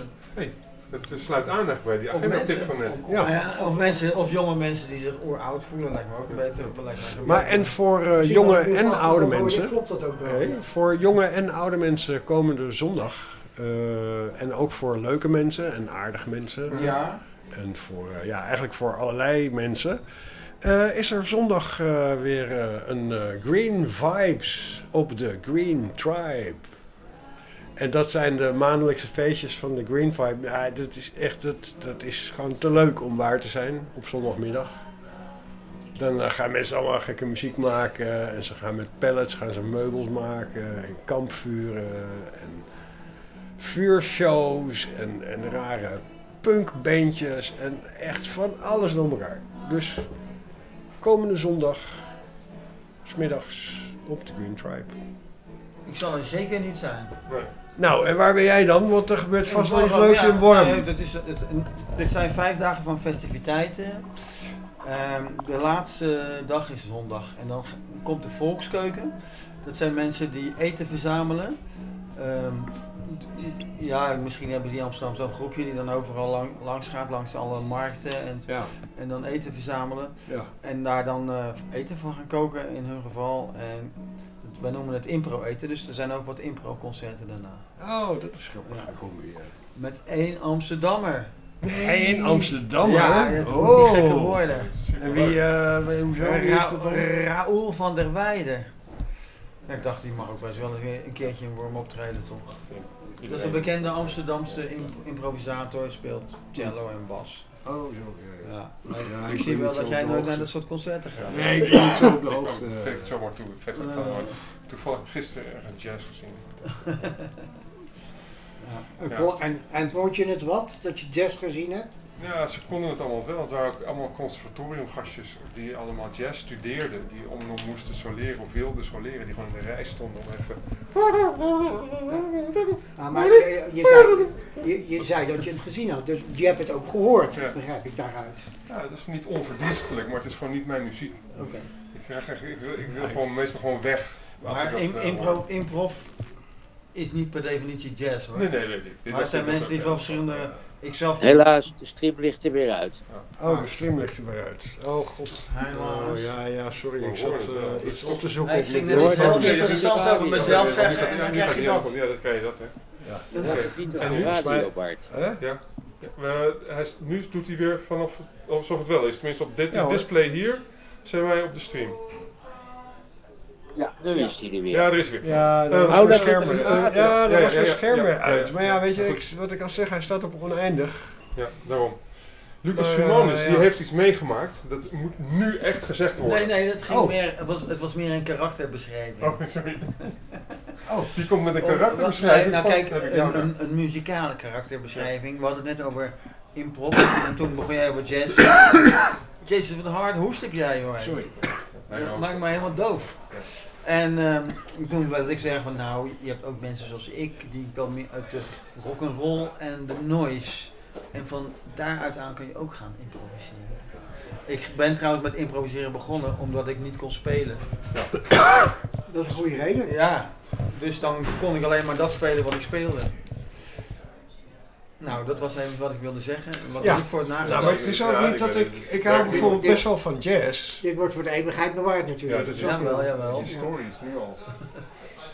Dat eh, sluit aan eigenlijk bij die Of agenda tip mensen, van net. Ja. Nou ja, of, mensen, of jonge mensen die zich oeroud voelen, lijkt me ook beter. me ook Maar beter. en voor eh, Misschien jonge dat en oude mensen. Klopt dat ook wel? Nee, voor jonge en oude mensen komende zondag. eh, en ook voor leuke mensen en aardige mensen. Ja, En voor, eh, ja, eigenlijk voor allerlei mensen. eh, is er zondag eh, weer een eh, Green Vibes op de Green Tribe. En dat zijn de maandelijkse feestjes van de Green Vibe. Ja, dat is echt, dat, dat is gewoon te leuk om waar te zijn op zondagmiddag. Dan eh, gaan mensen allemaal gekke muziek maken. En ze gaan met pallets gaan ze meubels maken. En kampvuren. En vuurshows. En, en rare punkbandjes. En echt van alles door elkaar. Dus komende zondag, smiddags op de Green Tribe. ik zal er zeker niet zijn. Nou, en waar ben jij dan? Want er gebeurt vast wel iets leuks ja, in Worm. nee, dat is, het, dit zijn vijf dagen van festiviteiten. Ehm, de laatste dag is zondag. En dan komt de volkskeuken. Dat zijn mensen die eten verzamelen. Ehm, ja, misschien hebben die in Amsterdam zo'n groepje die dan overal lang, langs gaat, langs alle markten. En, Ja, en dan eten verzamelen. ja. En daar dan eh, eten van gaan koken in hun geval. En wij noemen het impro eten, dus er zijn ook wat impro concerten daarna. Oh, dat is grappig. Ja. Je. Met één Amsterdammer. Hey, in Amsterdam, ja, moet niet gekke Oh. woorden. En wie, eh, wie- hoezo? Is dat dan? Raoul van der Weijden. Ja, ik dacht, die mag ook best wel een een keertje in Worm optreden, toch? Dat is een bekende Amsterdamse im- improvisator, speelt cello en bas. Oh, zo, ja, ja. Ja, maar Ja, ik ik zie wel zo dat jij nooit hoogte. naar dat soort concerten gaat. Nee, ik ben niet zo op de Ik <laughs> hoogte. geef het zomaar toe. Ik geef het Eh, gewoon maar. Toevallig gisteren ergens jazz gezien. <laughs> ja. En vond je het wat, dat je jazz gezien hebt? Ja, ze konden het allemaal wel. Het waren ook allemaal conservatoriumgastjes die allemaal jazz studeerden. Die om nog moesten soleren of wilden soleren. Die gewoon in de rij stonden om even... Ah, maar je, je, zei, je, je zei dat je het gezien had, dus je hebt het ook gehoord, Ja. begrijp ik daaruit. Ja, dat is niet onverdienstelijk, maar het is gewoon niet mijn muziek. Oké. Ik, krijg echt- ik, wil, ik wil gewoon meestal gewoon weg. ik Maar dat, eh, impro, improv is niet per definitie jazz hoor. Nee, nee, weet ik. Dit Maar het zijn mensen die van verschillende... Ik zelf... Helaas, de stream ligt er weer uit. Oh, de stream ligt er weer uit. Oh, god. Helaas. Oh, ja, ja, sorry. Ik zat wel. eh, iets op te zoeken. Nee, ik ging net iets heel interessants over Ja, mezelf zeggen gaat- en ja, dan krijg je dat. Ja, dat krijg je dat, hè. Dat niet En nu? de radio, Bart. Hè? Ja. ja we, hij, nu doet hij weer vanaf alsof het wel is. Tenminste, op dit Ja, display hier zijn wij op de stream. Ja, daar is hij er weer. Ja, er is weer. Ja, dat was oh, mijn dat scherm. Ja, ja, was mijn ja, scherm ja, weer ja, uit. ja. Maar ja, weet je, ik, wat ik al zeg, hij staat op oneindig. Ja, daarom. Lucas Simonis, die ja. heeft iets meegemaakt. Dat moet nu echt gezegd worden. Nee, nee, dat ging Oh. meer, het, was, het was meer een karakterbeschrijving. Oh, <laughs> sorry. Oh, die komt met een Om- karakterbeschrijving nee, van... nou kijk, ik een, een, een muzikale karakterbeschrijving. We hadden het net over improv <coughs> en toen begon jij over jazz. <coughs> Jezus, wat hard hoest heb jij, hoor. Sorry. Dat maakt me helemaal doof. En ehm, toen wilde ik zeggen van nou, je hebt ook mensen zoals ik, die komen meer uit de rock'n'roll en de noise. En van daaruit aan kun je ook gaan improviseren. Ik ben trouwens met improviseren begonnen omdat ik niet kon spelen. Dat is een goede reden. Ja, dus dan kon ik alleen maar dat spelen wat ik speelde. Nou, dat was even wat ik wilde zeggen. Wat Ja. niet voor het Nou, maar het is ook niet dat ik... Ik hou bijvoorbeeld best wel van jazz. Dit wordt voor de eeuwigheid bewaard natuurlijk. Ja, dat is Jawel, wel. jawel. Historisch, nu al.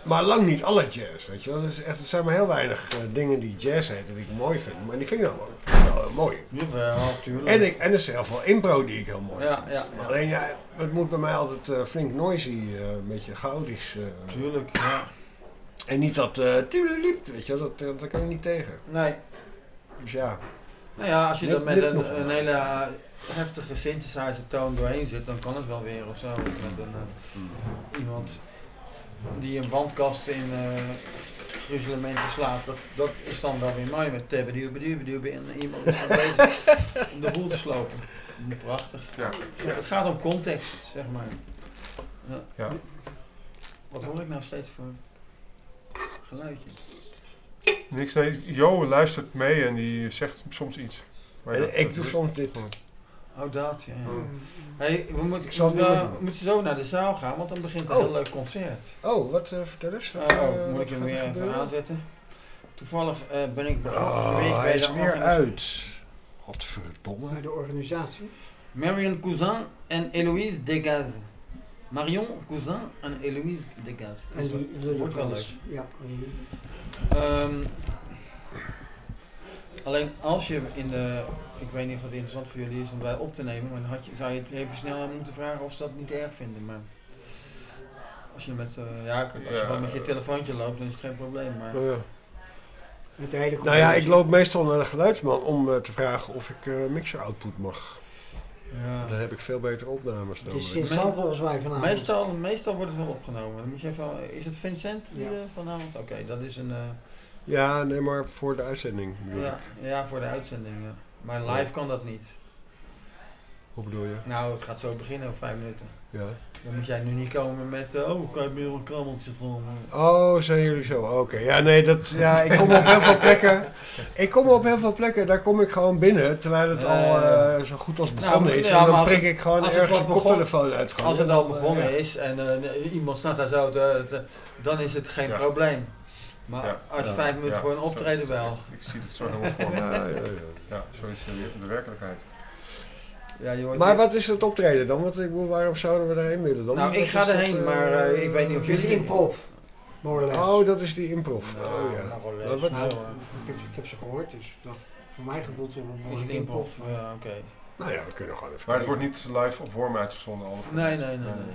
Maar lang niet alle jazz, weet je wel. Dat is echt, er zijn maar heel weinig eh, dingen die jazz heten die ik mooi vind. Maar die vind ik dan wel, wel heel mooi. Jawel, tuurlijk. En, ik, en er is heel veel impro die ik heel mooi Ja, vind. ja, Maar ja. Alleen ja, het moet bij mij altijd eh, flink noisy, eh, een beetje chaotisch. eh. Tuurlijk, ja. en niet dat eh tieleliep, weet je wel, dat, eh, dat kan ik niet tegen. Nee. Dus ja, Nou ja, als je er met een, hele heftige synthesizer toon doorheen zit, dan kan het wel weer of zo. Met een, eh, iemand die een bandkast in eh gruzelementen slaat, dat, dat is dan wel weer mooi met tebbedubedubedube en iemand is dan bezig <laughs> om de boel te slopen. Prachtig. Ja. Ja, het gaat om context, zeg maar. Ja. Ja. Wat hoor ik nou steeds voor geluidje? Niks, nee. Jo luistert mee en die zegt soms iets. Maar ik doe soms dit. Oh, dat, ja. Hey, we moeten, Ik moeten zo naar de zaal gaan, want dan begint een Oh. heel leuk concert. Oh, wat uh, vertel eens. Oh, Wat, eh, oh, moet wat ik hem er weer even aanzetten? Toevallig eh, ben ik Oh, geweest hij bij is weer uit. Godverdomme. Bij de organisatie. Marion Cousin en Eloïse Degas. Marion Cousin en Eloïse Degas. En die wordt wel leuk. Ja, Ehm, alleen als je in de, ik weet niet of het interessant voor jullie is om bij op te nemen, maar dan had je, zou je het even snel moeten vragen of ze dat niet erg vinden. Maar als je met, eh, ja, als je Ja. gewoon met je telefoontje loopt, dan is het geen probleem. Maar Oh, ja. met de hele Nou ja, ik loop meestal naar de geluidsman om eh, te vragen of ik eh, mixer output mag. Ja. Dan heb ik veel betere opnames Het dan. is in stand volgens mij vanavond. Meestal, meestal wordt het wel opgenomen. Dan moet je even, is het Vincent die, Ja. eh, vanavond? Oké, dat is een, eh, Ja, nee, maar voor de uitzending. bedoel ja, ja, voor de uitzending. ja. Maar live kan dat niet. Hoe bedoel je? Nou, het gaat zo beginnen over vijf minuten. Ja. Dan moet jij nu niet komen met, eh, oh, kan je me een krammeltje van. eh. Oh, zijn jullie zo? Oké. Ja, nee, dat, ja, ik kom op heel veel plekken. Ik kom op heel veel plekken, daar kom ik gewoon binnen, terwijl het al eh, zo goed als begonnen Nou, is. ja, en dan prik ik gewoon als het ergens een koptelefoon uit. gewoon. Als het al begonnen ja. is en eh, iemand staat daar zo, dan is het geen Ja. probleem. Maar Ja. als je Ja. vijf minuten Ja, voor een optreden wel. Ik zie het zo helemaal voor me. Ja, ja, ja. Ja, zo is de, de werkelijkheid. Ja, je wordt Maar wat is het optreden dan? Want ik bedoel, waarom zouden we daarheen willen dan? Nou, ik ga erheen, eh, maar eh, ik weet niet of jullie... improv. Less. Oh, dat is die improv. Nou, oh ja. Maar eens. wat- Nou, ik, heb, ik heb ze gehoord, dus dat, voor mij gevoel wel Is het improv? Ja, oké. Nou ja, we kunnen gewoon even Maar het wordt niet live op Worm uitgezonden. Al Nee, nee, nee, nee.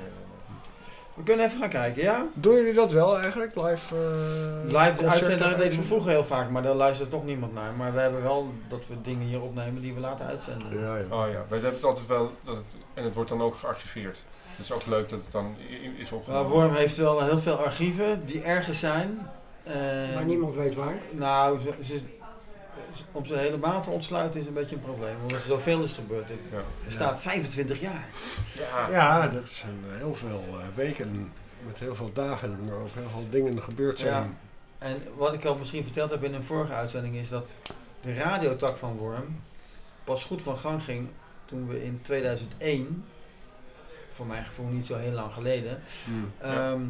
We kunnen even gaan kijken, ja? Doen jullie dat wel eigenlijk? Live uh, Live uitzenden deden we vroeger heel vaak, maar daar luistert toch niemand naar. Maar we hebben wel dat we dingen hier opnemen die we laten uitzenden. Ja, ja. Oh ja, wij hebben het altijd wel, dat het, en het wordt dan ook gearchiveerd. Het is ook leuk dat het dan is Nou, opgenomen. Worm heeft wel heel veel archieven die ergens zijn. Eh, Maar niemand weet waar. Nou, ze, ze- om ze helemaal te ontsluiten is een beetje een probleem, omdat er zoveel is gebeurd. Het Ja. staat 25 jaar. Ja, Ja, dat zijn heel veel eh, weken met heel veel dagen en er ook heel veel dingen gebeurd zijn. Ja. En wat ik al misschien verteld heb in een vorige uitzending is dat de radiotak van Worm pas goed van gang ging toen we in 2001, voor mijn gevoel niet zo heel lang geleden, Hmm. Ehm,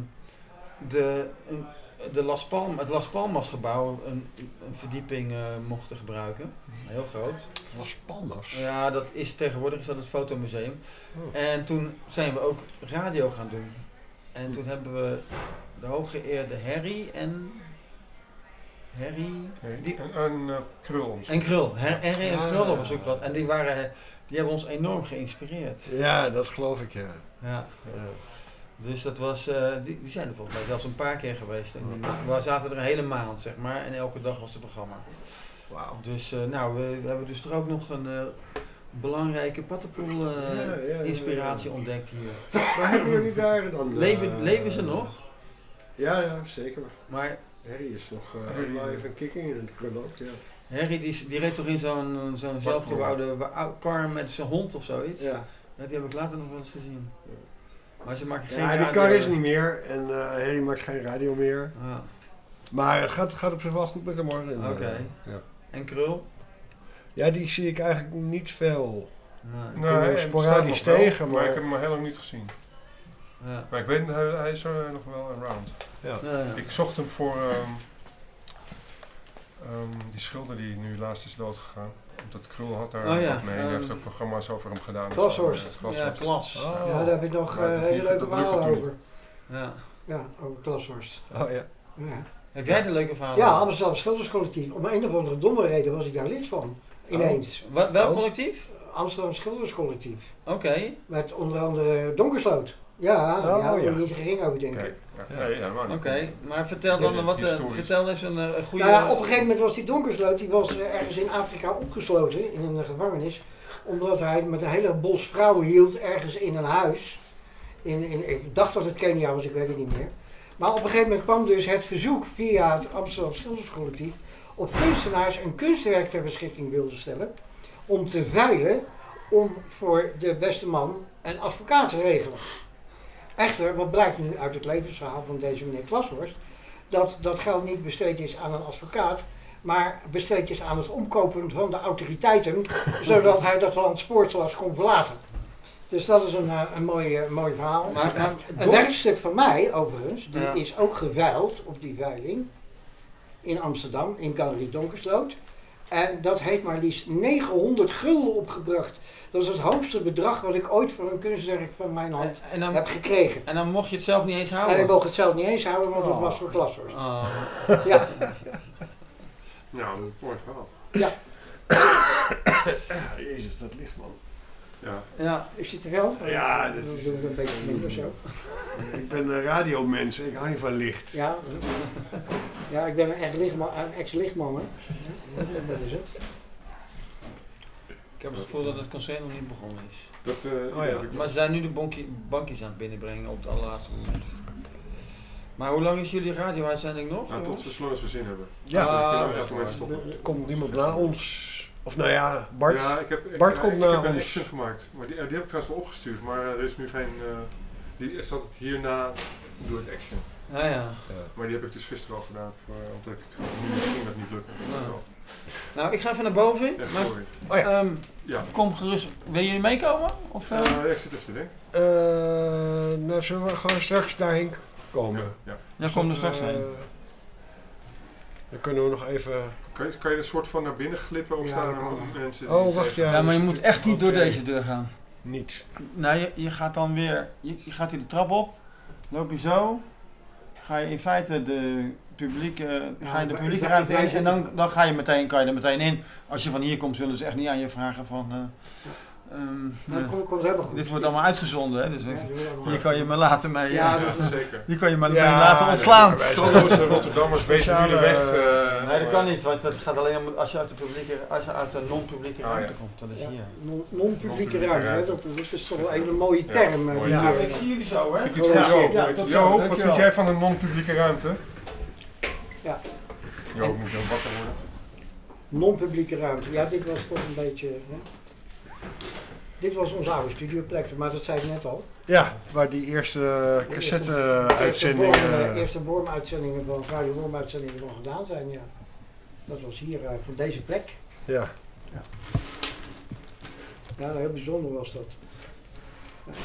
de, een- de Las Palm, het Las Palmas gebouw een, een verdieping eh, mochten gebruiken. Heel groot. Las Palmas. Ja, dat is tegenwoordig is dat het fotomuseum. Oh. En toen zijn we ook radio gaan doen. En toen hebben we de hooggeëerde Harry en... Harry... Die- en een eh, krul. En Krul. Her- Harry en. Krul op bezoek gehad. En die, waren, die hebben ons enorm geïnspireerd. Ja, dat geloof ik, ja. Ja. Ja. Dus dat was, eh, die, die zijn er volgens mij zelfs een paar keer geweest. En die- we zaten er een hele maand, zeg maar. En elke dag was het programma. Wauw. Dus eh, nou, we, we hebben dus er ook nog een eh, belangrijke pattenpoel eh, Ja, ja, ja, ja. inspiratie ontdekt hier. Maar hebben jullie daar dan... Leven, leven ze nog? Ja, ja, zeker. Maar Harry is nog live en kicking en Krul ook, ja. Harry die, die reed toch in zo'n zo'n zelfgebouwde car met zijn hond of zoiets? Ja, Ja, die heb ik later nog wel eens gezien. Maar ze maken geen ja die kar is niet meer en eh, Harry maakt geen radio meer. Ah, Maar het gaat, gaat op zich wel goed met hem hoor. En, Oké. eh, ja. En Krul? ja, die zie ik eigenlijk niet veel. Nee. kom hem sporadisch tegen, maar maar- ik heb hem al heel lang niet gezien. Ja. Maar ik weet, hij, hij is er nog wel around. Ja. Ja, ja. Ik zocht hem voor, ehm, Ehm, die schilder die nu laatst is doodgegaan. Dat Krul had daar Oh ja, ook mee. Die ehm, heeft ook programma's over hem gedaan. zo. Glashorst. Ja, klas. Oh. Ja, daar heb ik nog eh, hele leuke verhalen over. Ja. Ja, over Glashorst. Oh ja. Ja. Heb jij de leuke verhalen? Ja, Amsterdam Schilderscollectief. Om een of andere domme reden was ik daar lid van. Ineens. Wat, welk Oh. collectief? Amsterdam Schilderscollectief. Oké. Met onder andere Donkersloot. Ja, Oh, ja. je niet gering over Ja. nee, helemaal niet. Oké, maar vertel dan Ja, wat. eh, vertel eens een, een goede. Nou ja, op een gegeven moment was die Donkersloot, die was eh, ergens in Afrika opgesloten, in een gevangenis. Omdat hij met een hele bos vrouwen hield, ergens in een huis. In, in, ik dacht dat het Kenia was, ik weet het niet meer. Maar op een gegeven moment kwam dus het verzoek via het Amsterdam Schilderscollectief of kunstenaars een kunstwerk ter beschikking wilden stellen. Om te veilen om voor de beste man een advocaat te regelen. Echter, wat blijkt nu uit het levensverhaal van deze meneer Klashorst, dat dat geld niet besteed is aan een advocaat, maar besteed is aan het omkopen van de autoriteiten, <laughs> zodat hij dat land spoorteloos kon verlaten. Dus dat is een, eh, een mooi, eh, mooi verhaal. Maar, maar, Een werkstuk van mij, overigens, die Ja. is ook geveild op die veiling in Amsterdam, in Galerie Donkersloot. En dat heeft maar liefst 900 gulden opgebracht. Dat is het hoogste bedrag wat ik ooit voor een kunstwerk van mijn hand en, dan, heb gekregen. en dan mocht je het zelf niet eens En ik houden. mocht het zelf niet eens houden, want het Oh. was voor Glashorst. Oh. Ja, Nou, een mooi verhaal. <coughs> Jezus, dat ligt man. Ja. Ja, is je te wel? Ja, dat is- doen we een beetje minder zo. Ik ben een radiomens, ik hou niet van licht. Ja, ja ik ben een echt lichtman, een ex-lichtman. hè. Ja, dat is het. ik heb het gevoel dat het concert nog niet begonnen is. Dat, eh, Oh ja. ik Maar ze zijn nu de bonkie, bankjes aan het binnenbrengen op het allerlaatste moment. Maar hoe lang is jullie radio-uitzending nog? Nou, tot we zolang als we zin hebben. Ja, echt moment stoppen. Er komt niemand na ons. Of nou ja, Bart. Ja, ik heb, ik, Bart ja, komt ik naar heb een action gemaakt. Maar die, eh, die heb ik trouwens wel opgestuurd. Maar er is nu geen... eh die is altijd hierna doe het action. Ja, ja. Maar die heb ik dus gisteren al gedaan. Voor, eh, omdat ik het nu ging dat niet lukken. Dus Ah. wel. Nou, ik ga even naar boven. Ja, Maar, sorry. Oh ja. ehm, Ja. kom gerust. Wil jullie meekomen? Of, eh? Eh, ik zit even te denken. Eh, nou, zullen we gewoon straks daarheen komen? Ja. ja, kom er straks Eh, heen. Dan kunnen we nog even... Kan je, kan je er soort van naar binnen glippen of Ja, staan er mensen Oh, wacht, ja. Ja, maar je moet echt niet door deze deur gaan. Niet. Nou, je, je gaat dan weer, je, je gaat hier de trap op, loop je zo, ga je in feite de publieke, Ja, ga je de publieke ruimte in en dan, dan ga je meteen, kan je er meteen in. Als je van hier komt, zullen ze echt niet aan je vragen van, eh, ehm, Nou, eh, goed. dit wordt allemaal uitgezonden, hè, dus Ja, ik- dat hier kan je me laten mee, Ja, ja, dat is- Zeker. hier kan je me Ja, mee laten dat- ontslaan. wij zijn- Trotloze Rotterdammers jullie weg. eh, eh, Nee, dat kan niet, want het gaat alleen om als je uit de publieke, als je uit de non-publieke Ah, ruimte ja. komt. Dat is Ja, hier. non- Non-publieke Non-publieke ruimte, hè, ruimte. dat, dat is toch wel een hele mooie term. eh, Ja, ik zie jullie zo, hè? Iets voor Ja, Jo. ja, tot zo, Jo, wat vind jij van een non-publieke ruimte? Ja. Jo, moet je wakker worden. Non-publieke ruimte. Ja, dit was toch een beetje. Hè? Dit was onze oude studioplek, maar dat zei ik net al. Ja, waar die eerste cassette-uitzendingen... Eh, eerste wormuitzendingen van Radio Wormuitzendingen van gedaan zijn, ja. Dat was hier, eh, van deze plek. Ja. Ja, heel bijzonder was dat.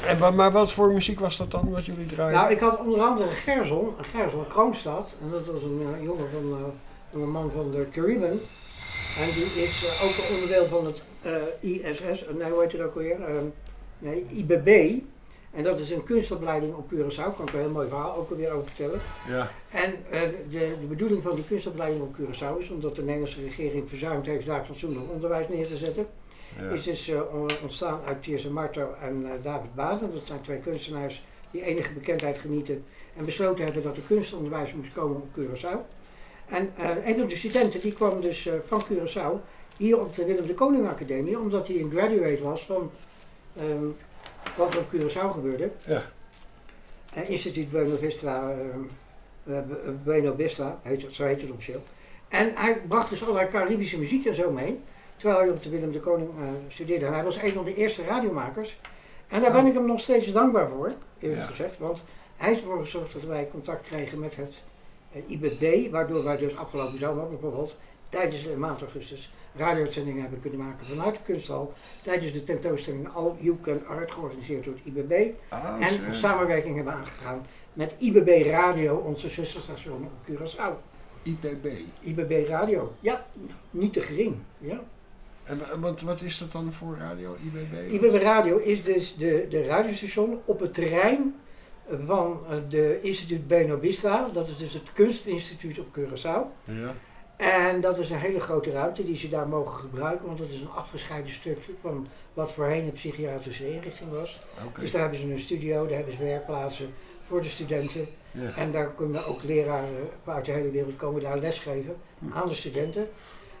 En, maar, maar wat voor muziek was dat dan, wat jullie draaien? Nou, ik had onder andere Gerson, Gerson Kroonstad. En dat was een eh, jongen van eh, een man van de Caribbean. En die is ook een onderdeel van het ISS, eh, nee, hoe heet het ook alweer? Ehm, nee, IBB. En dat is een kunstopleiding op Curaçao. Kan ik een heel mooi verhaal ook alweer over vertellen. Ja. En eh, de, de bedoeling van die kunstopleiding op Curaçao is, omdat de Nederlandse regering verzuimd heeft daar fatsoenlijk onderwijs neer te zetten, Ja. is dus eh, on- ontstaan uit Thierse Marto en eh, David Baden. Dat zijn twee kunstenaars die enige bekendheid genieten en besloten hebben dat er kunstonderwijs moest komen op Curaçao. En eh, een van de studenten die kwam dus eh, van Curaçao hier op de Willem de Koning Academie, omdat hij een graduate was van ehm, wat er op Curaçao gebeurde. Ja. Eh, Instituut Buena Vista, Bu- Buena Vista, heet het, zo heet het officieel. En hij bracht dus allerlei Caribische muziek en zo mee. Terwijl hij op de Willem de Koning studeerde. En hij was een van de eerste radiomakers. En daar ben ik hem nog steeds dankbaar voor, eerlijk Ja. gezegd. Want hij heeft ervoor gezorgd dat wij contact kregen met het IBB. Waardoor wij dus afgelopen zomer bijvoorbeeld tijdens de maand augustus radio-uitzendingen hebben kunnen maken vanuit de kunsthal. Tijdens de tentoonstelling All You Can Art, georganiseerd door het IBB. Ah, En een samenwerking hebben aangegaan met IBB Radio, onze zusterstation op Curaçao. IPB. IBB Radio. Ja, niet te gering. Ja. En wa- wat, wat is dat dan voor radio, IBB? IBB Radio is dus de, de radiostation op het terrein van eh, de instituut Beno Vista. Dat is dus het kunstinstituut op Curaçao. Ja. En dat is een hele grote ruimte die ze daar mogen gebruiken, want dat is een afgescheiden stukje van wat voorheen een psychiatrische inrichting was. Dus daar hebben ze een studio, daar hebben ze werkplaatsen voor de studenten. En daar kunnen ook leraren uit de hele wereld komen daar lesgeven aan de studenten.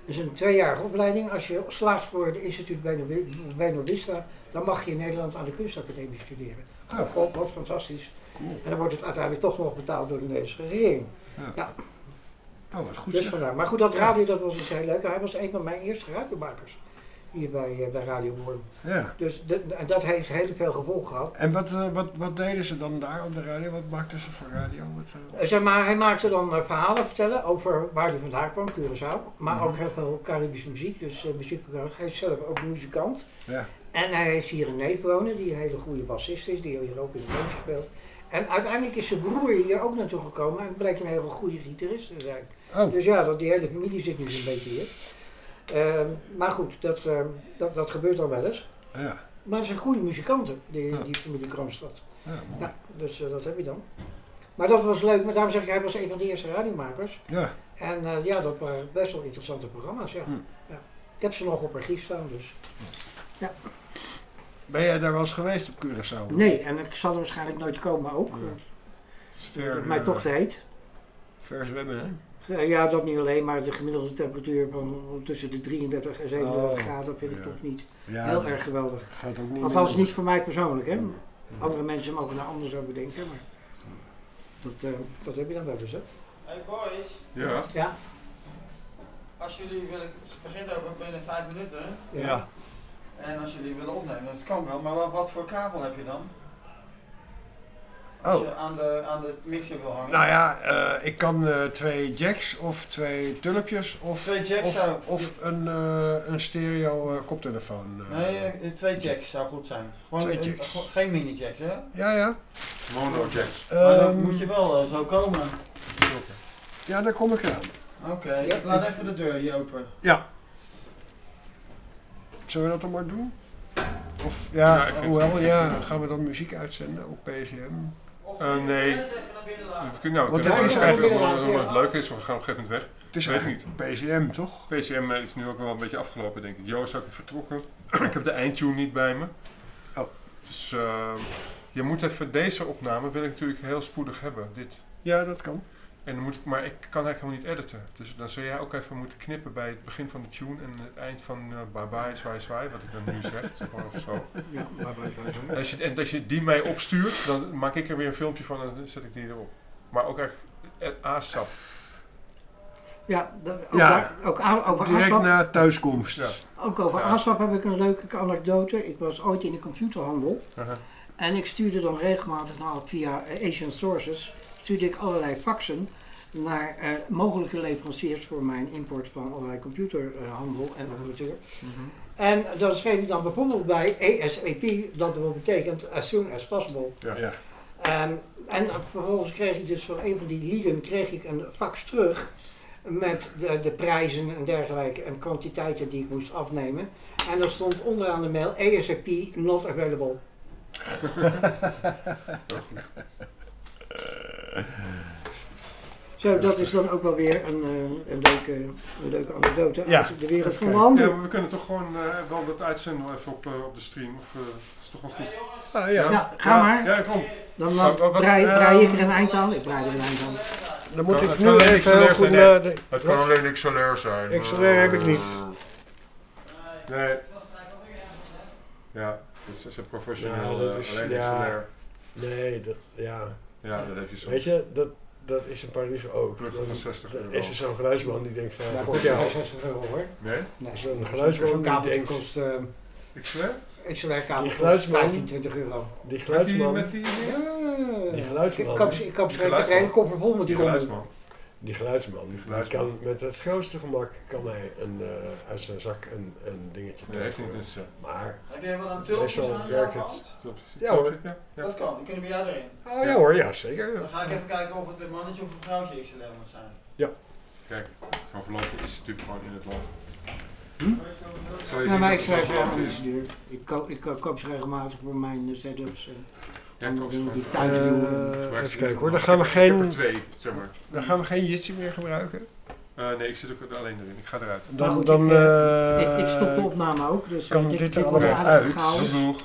Is een tweejarige opleiding. Als je slaagt voor het instituut Beno Vista, dan mag je in Nederland aan de kunstacademie studeren. Oh. Oh, God, wat fantastisch. En dan wordt het uiteindelijk toch nog betaald door de Nederlandse regering. Ja. Ja. Oh, wat goed Dus zeg. vandaar. Maar goed, dat radio dat was dus heel leuk. Hij was een van mijn eerste radiomakers hier bij, eh, bij Radio Worm. Ja. Dus de- dat heeft heel veel gevolgen gehad. En wat, eh, wat, wat deden ze dan daar op de radio? Wat maakten ze voor radio? Wat, eh, Zeg maar, hij maakte dan verhalen vertellen over waar hij vandaan kwam, Curaçao. Maar Mhm. ook heel veel Caribische muziek, dus muziek. Hij is zelf ook muzikant. Ja. En hij heeft hier een neef wonen die een hele goede bassist is, die hier ook in de band speelt. En uiteindelijk is zijn broer hier ook naartoe gekomen en bleek een hele goede gitarist te zijn. Oh. Dus ja, dat, die hele familie zit nu zo'n beetje hier. Ehm, maar goed, dat, ehm, dat, dat gebeurt dan wel eens. Ja. Maar het zijn goede muzikanten, die, Ja. die familie Kramstad. Ja, dus eh, dat heb je dan. Maar dat was leuk, maar daarom zeg ik, hij was een van de eerste radiomakers. Ja. En eh, ja, dat waren best wel interessante programma's, ja. Hm. ja. Ik heb ze nog op archief staan, dus. Ja. Ben jij daar wel eens geweest op Curaçao? Nee, en ik zal er waarschijnlijk nooit komen ook. Het Het ver, is mij eh, toch te heet. Ver zwemmen, hè? Eh, Ja, dat niet alleen, maar de gemiddelde temperatuur van tussen de 33 en 37 Oh, graden vind ik ja. toch niet Ja, heel erg geweldig. Gaat ook niet Althans niet voor mij persoonlijk, hè. Andere mensen mogen daar anders over denken, maar dat, eh, dat heb je dan wel eens, hè. Hey boys, Ja. Ja. als jullie willen, het begint over binnen vijf minuten. Ja. En als jullie willen opnemen, dat kan wel, maar wat, wat voor kabel heb je dan? Als Oh. je aan de, aan de mixer wil hangen. Nou ja, eh, ik kan eh, twee jacks of twee tulpjes of, Twee jacks of, zou- of een, eh, een stereo koptelefoon. eh. Nee, twee jacks zou goed zijn. Gewoon Twee een- jacks. geen mini jacks, hè? Ja, ja. Mono jacks. maar dan Ehm, moet je wel zo komen. Ja, daar kom ik aan. Oké, ik laat even de deur hier open. Ja. Zullen we dat dan maar doen? Of ja, hoewel, ja, gaan we dan muziek uitzenden op PCM? Of Eh, nee. even naar binnen laten. We kunnen, nou, we Want kunnen het schrijven eigenlijk- omdat het leuk is, of we gaan op een gegeven moment weg. Het is Weet ik eigenlijk PCM, toch? PCM is nu ook wel een beetje afgelopen, denk ik. Jo is ook weer vertrokken. <clears throat> ik heb de eindtune niet bij me. Oh. Dus eh, je moet even deze opname, wil ik natuurlijk heel spoedig hebben. Dit. Ja, dat kan. En dan moet ik, maar ik kan eigenlijk helemaal niet editen. Dus dan zul jij ook even moeten knippen bij het begin van de tune en het eind van eh bye bye, zwaai zwaai, wat ik dan nu zeg. <laughs> of zo. Ja, En als, je, en als je die mij opstuurt, dan maak ik er weer een filmpje van en dan zet ik die erop. Maar ook echt het ASAP. Ja, ook, Ja, daar- ook over Direct ASAP, na thuiskomst. Ja. ook over Ja. ASAP heb ik een leuke anekdote. Ik was ooit in de computerhandel Aha. en ik stuurde dan regelmatig nou, via eh, Asian Sources stuurde ik allerlei faxen naar eh, mogelijke leveranciers voor mijn import van allerlei computerhandel en apparatuur. En dan schreef ik dan bijvoorbeeld bij ASAP, dat wel betekent as soon as possible. Ja. Ja. Ehm, en vervolgens kreeg ik dus van een van die lieden kreeg ik een fax terug met de, de prijzen en dergelijke en kwantiteiten die ik moest afnemen. En er stond onderaan de mail ASAP not available. <laughs> <laughs> Zo, dat is dan ook wel weer een, eh, een, leuke, een leuke anekdote Ja, uit de wereld van handel. Ja, maar we kunnen toch gewoon eh, wel dat uitzenden even op, eh, op de stream. Of eh, is toch wel goed? Ah, ja. Ja, ga maar. Ja, kom. Dan, Wat- draai, eh, draai ik er een eind aan. Ik draai er een eind aan. Dan moet Nou, ik het nu kan alleen even heel XLR goed zijn, naar de... Het kan alleen XLR zijn. XLR heb ik niet. Nee. Ja, dat is een professioneel. Ja, dat is- alleen ja. XLR. Nee, dat, ja. Ja, dat heb je soms. Weet je, dat, dat is in Parijs ook. Pluggen van 60 Dan euro. is er zo'n geluidsman die denkt van, Ja, jou. wel 60 euro hoor. Nee? Nee. Zo'n geluidsman Zo'n die denkt, kost, eh XLR? XLR kabel Die kost geluidsman- 15, 20 euro. die Met die, geluidsman, met die, Ja. Die geluidsman. Ik koop, ik koop Die geluidsman. een hele koffer vol met die die geluidsman. Die geluidsman, die geluidsman. kan met het grootste gemak kan hij een, eh, uit zijn zak een, een dingetje Nee, heeft niet eh, Maar, Heb jij wel een aan werkt het. Ja, hoor. Ja, ja. Dat kan, die kunnen bij jou erin. oh ja hoor, ja zeker. Dan ga ik even kijken of het een mannetje of een vrouwtje XLR moet zijn. Kijk, zo'n voorlopig is natuurlijk gewoon in het land. Hm? Ja, maar ik schrijf duur. Ik koop, ik ko- koop ze regelmatig voor mijn eh, setups. Ja, die ik. Eh, Gebruik even kijken hoor, dan gaan we Ik Ik geen, er twee, zeg maar. dan gaan we geen Jitsi meer gebruiken. Eh, nee, ik zit ook alleen erin. Ik ga eruit. Dan, goed, dan ik, eh, eh, ik, ik stop de opname ook. Dus, kan eh, dit, dit er allemaal uit. Doeg, doeg.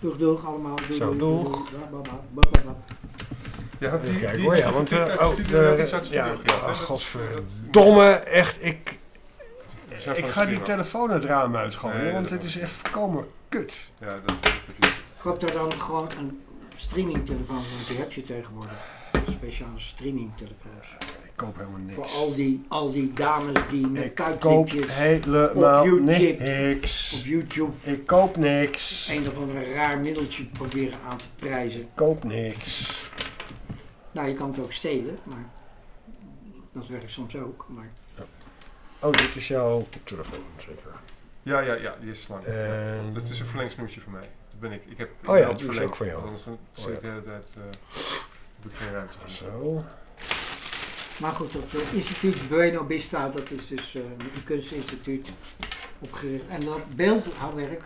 Doeg, doeg allemaal. Doeg, Zo, doeg. Ja, die, Even die, kijken die, hoor, ja, die want... eh, de oh, de- ja? Dat- godverdomme, echt, ik... dat Ik ga die telefoon het raam uitgooien, Nee, want dat het is echt voorkomen kut. Ja, dat, dat heb je. Koop daar dan gewoon een streamingtelefoon, want die heb je tegenwoordig. Een speciale streamingtelefoons. Ik koop helemaal Voor niks. al die, al die dames die met Ik koop kuitlipjes helemaal op YouTube. niks. op YouTube Ik koop niks. een of ander raar middeltje proberen aan te prijzen. Ik koop niks. Nou, je kan het ook stelen, maar dat werkt soms ook. Maar Oh, dit is jouw telefoon, zeker. Ja, ja, ja, die is lang. En- Dat is een verlengsnoertje van mij. Dat ben ik. Ik heb ik Oh ja, die is ook van jou. Anders dan Oh zit ja. ik de hele tijd. eh, heb ik geen ruimte. Zo. Maar goed, dat eh, instituut Bueno Bista, dat is dus eh, een kunstinstituut opgericht. En dat beeldhouwwerk,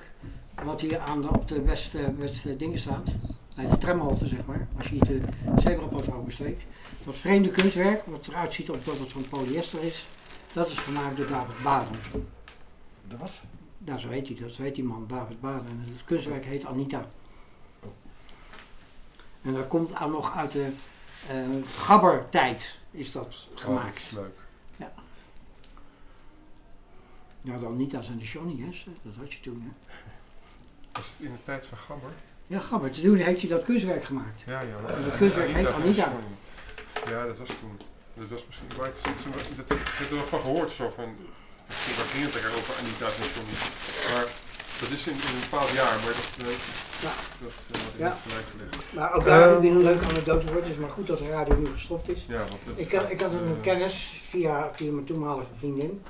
wat hier aan de, op de west, eh, west eh, dingen staat, bij de tramhalte zeg maar, als je hier de zebrapad oversteekt. Dat vreemde kunstwerk, wat eruit ziet alsof het van polyester is, dat is gemaakt door David Baden. De wat? Nou, zo heet hij dat, zo heet die man, David Baden. En het kunstwerk heet Anita. En dat komt aan nog uit de eh gabbertijd is dat Oh, gemaakt. dat is leuk. Ja, de Anita's en de Johnny, hè? dat had je toen. Hè? Was het in de tijd van Gabber? Ja, Gabber, toen heeft hij dat kunstwerk gemaakt. Ja, ja. En dat kunstwerk heet Anita. Ja, dat was toen. Dat was misschien. Maar ik, heb er wel van gehoord, zo van. Misschien waar ging het er over Anita's en Johnny. Maar dat is in, in een bepaald jaar, maar dat. eh, Ja. Dat uh, had ik Ja. niet gelijk gelegd. Maar ook daar heb ik Ehm. een leuke anekdote voor. Het is maar goed dat de radio nu gestopt is. Ja, want dat Ik, had- ik had een eh, kennis via, via mijn toenmalige vriendin.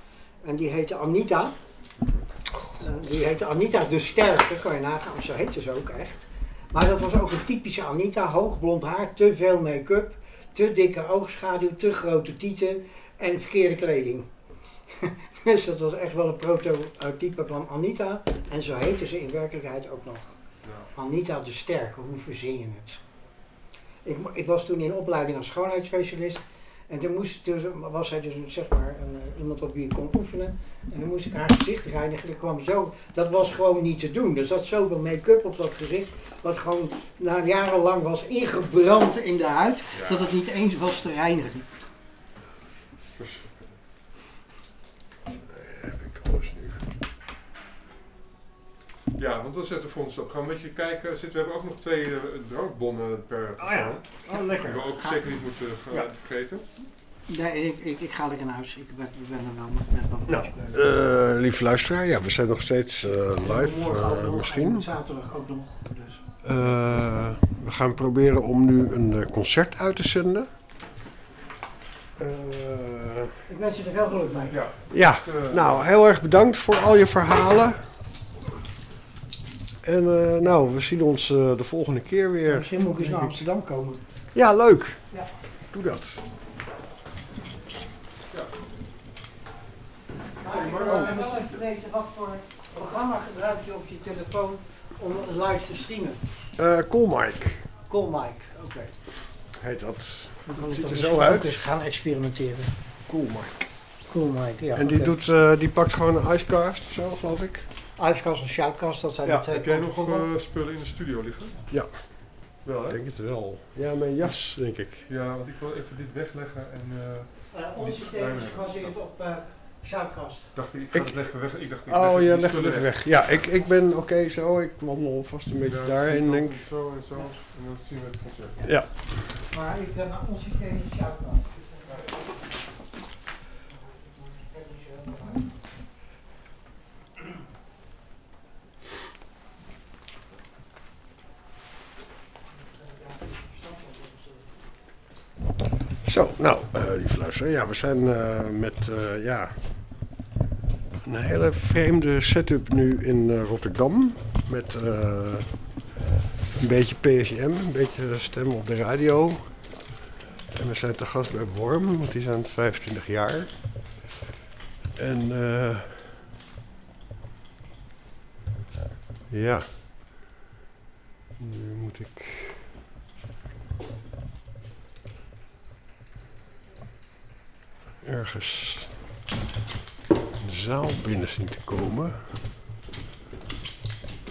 En die heette Anita. Eh, die heette Anita de Sterke, kan je nagaan. Zo heette ze ook echt. Maar dat was ook een typische Anita. Hoog blond haar, te veel make-up, te dikke oogschaduw, te grote tieten en verkeerde kleding. <laughs> dus dat was echt wel een prototype van Anita. En zo heette ze in werkelijkheid ook nog. ja. Anita de Sterke, hoe verzin je het? Ik, ik was toen in opleiding als schoonheidsspecialist. En toen, moest, toen was hij dus zeg maar een, eh, iemand op wie ik kon oefenen. En dan moest ik haar gezicht reinigen. Dat, kwam zo, dat was gewoon niet te doen. Er zat zoveel make-up op dat gezicht. Wat gewoon na jarenlang was ingebrand in de huid. Ja. Dat het niet eens was te reinigen. Vers- Heb ik alles nu. Ja, want dan zetten we ons op. Gaan we een beetje kijken. Zitten, we hebben ook nog twee eh, drankbonnen per Oh ja. Oh, lekker. Die we ook Ga- zeker niet moeten eh, Ja. vergeten. Nee, ik, ik, ik ga lekker naar huis. Ik ben, ik ben er wel. maar Ik ben wel een Nou, beetje blij. eh, lieve luisteraar, ja, we zijn nog steeds eh, live, Morgen eh, misschien. en Zaterdag ook nog. Dus. Eh, we gaan proberen om nu een concert uit te zenden. Eh, Ik wens je er veel geluk mee. Ja. ja, nou, heel erg bedankt voor al je verhalen. En eh, nou, we zien ons eh, de volgende keer weer. Misschien moet ik eens naar Amsterdam komen. Ja, leuk. Ja. Doe dat. Maar ik wil wel even weten wat voor programma gebruik je op je telefoon om live te streamen. Eh cool Mike Call Mike, oké. heet dat. Ik Ziet er zo uit. eens gaan experimenteren. Cool Mike. Cool Mike, ja. en die, doet, eh, die pakt gewoon een icecast, zo geloof ik. Icecast en Shoutcast, dat zijn Ja. de twee Heb jij nog eh, spullen in de studio liggen? Ja. Wel, hè? Ik denk het wel. Ja, mijn jas, denk ik. Ja, want ik wil even dit wegleggen en eh, Eh, ons systeem is gebaseerd op eh Shoutcast. dacht ik, ik ga Ik- het even weg. Ik dacht, ik Oh, leg je die legt het weg. Ja, ik, ik ben oké zo. Ik wandel vast een beetje Ja, daarheen, denk ik. Zo en zo. En dan zien we het concert. Ja. Maar ik ben ons systeem is Shoutcast. Zo, nou, eh lieve luisteraar. Ja, we zijn eh, met eh, ja, een hele vreemde setup nu in Rotterdam. Met een beetje PSM, een beetje stem op de radio. En we zijn te gast bij Worm, want die zijn 25 jaar. En ja. Nu moet ik. Ergens een zaal binnen zien te komen.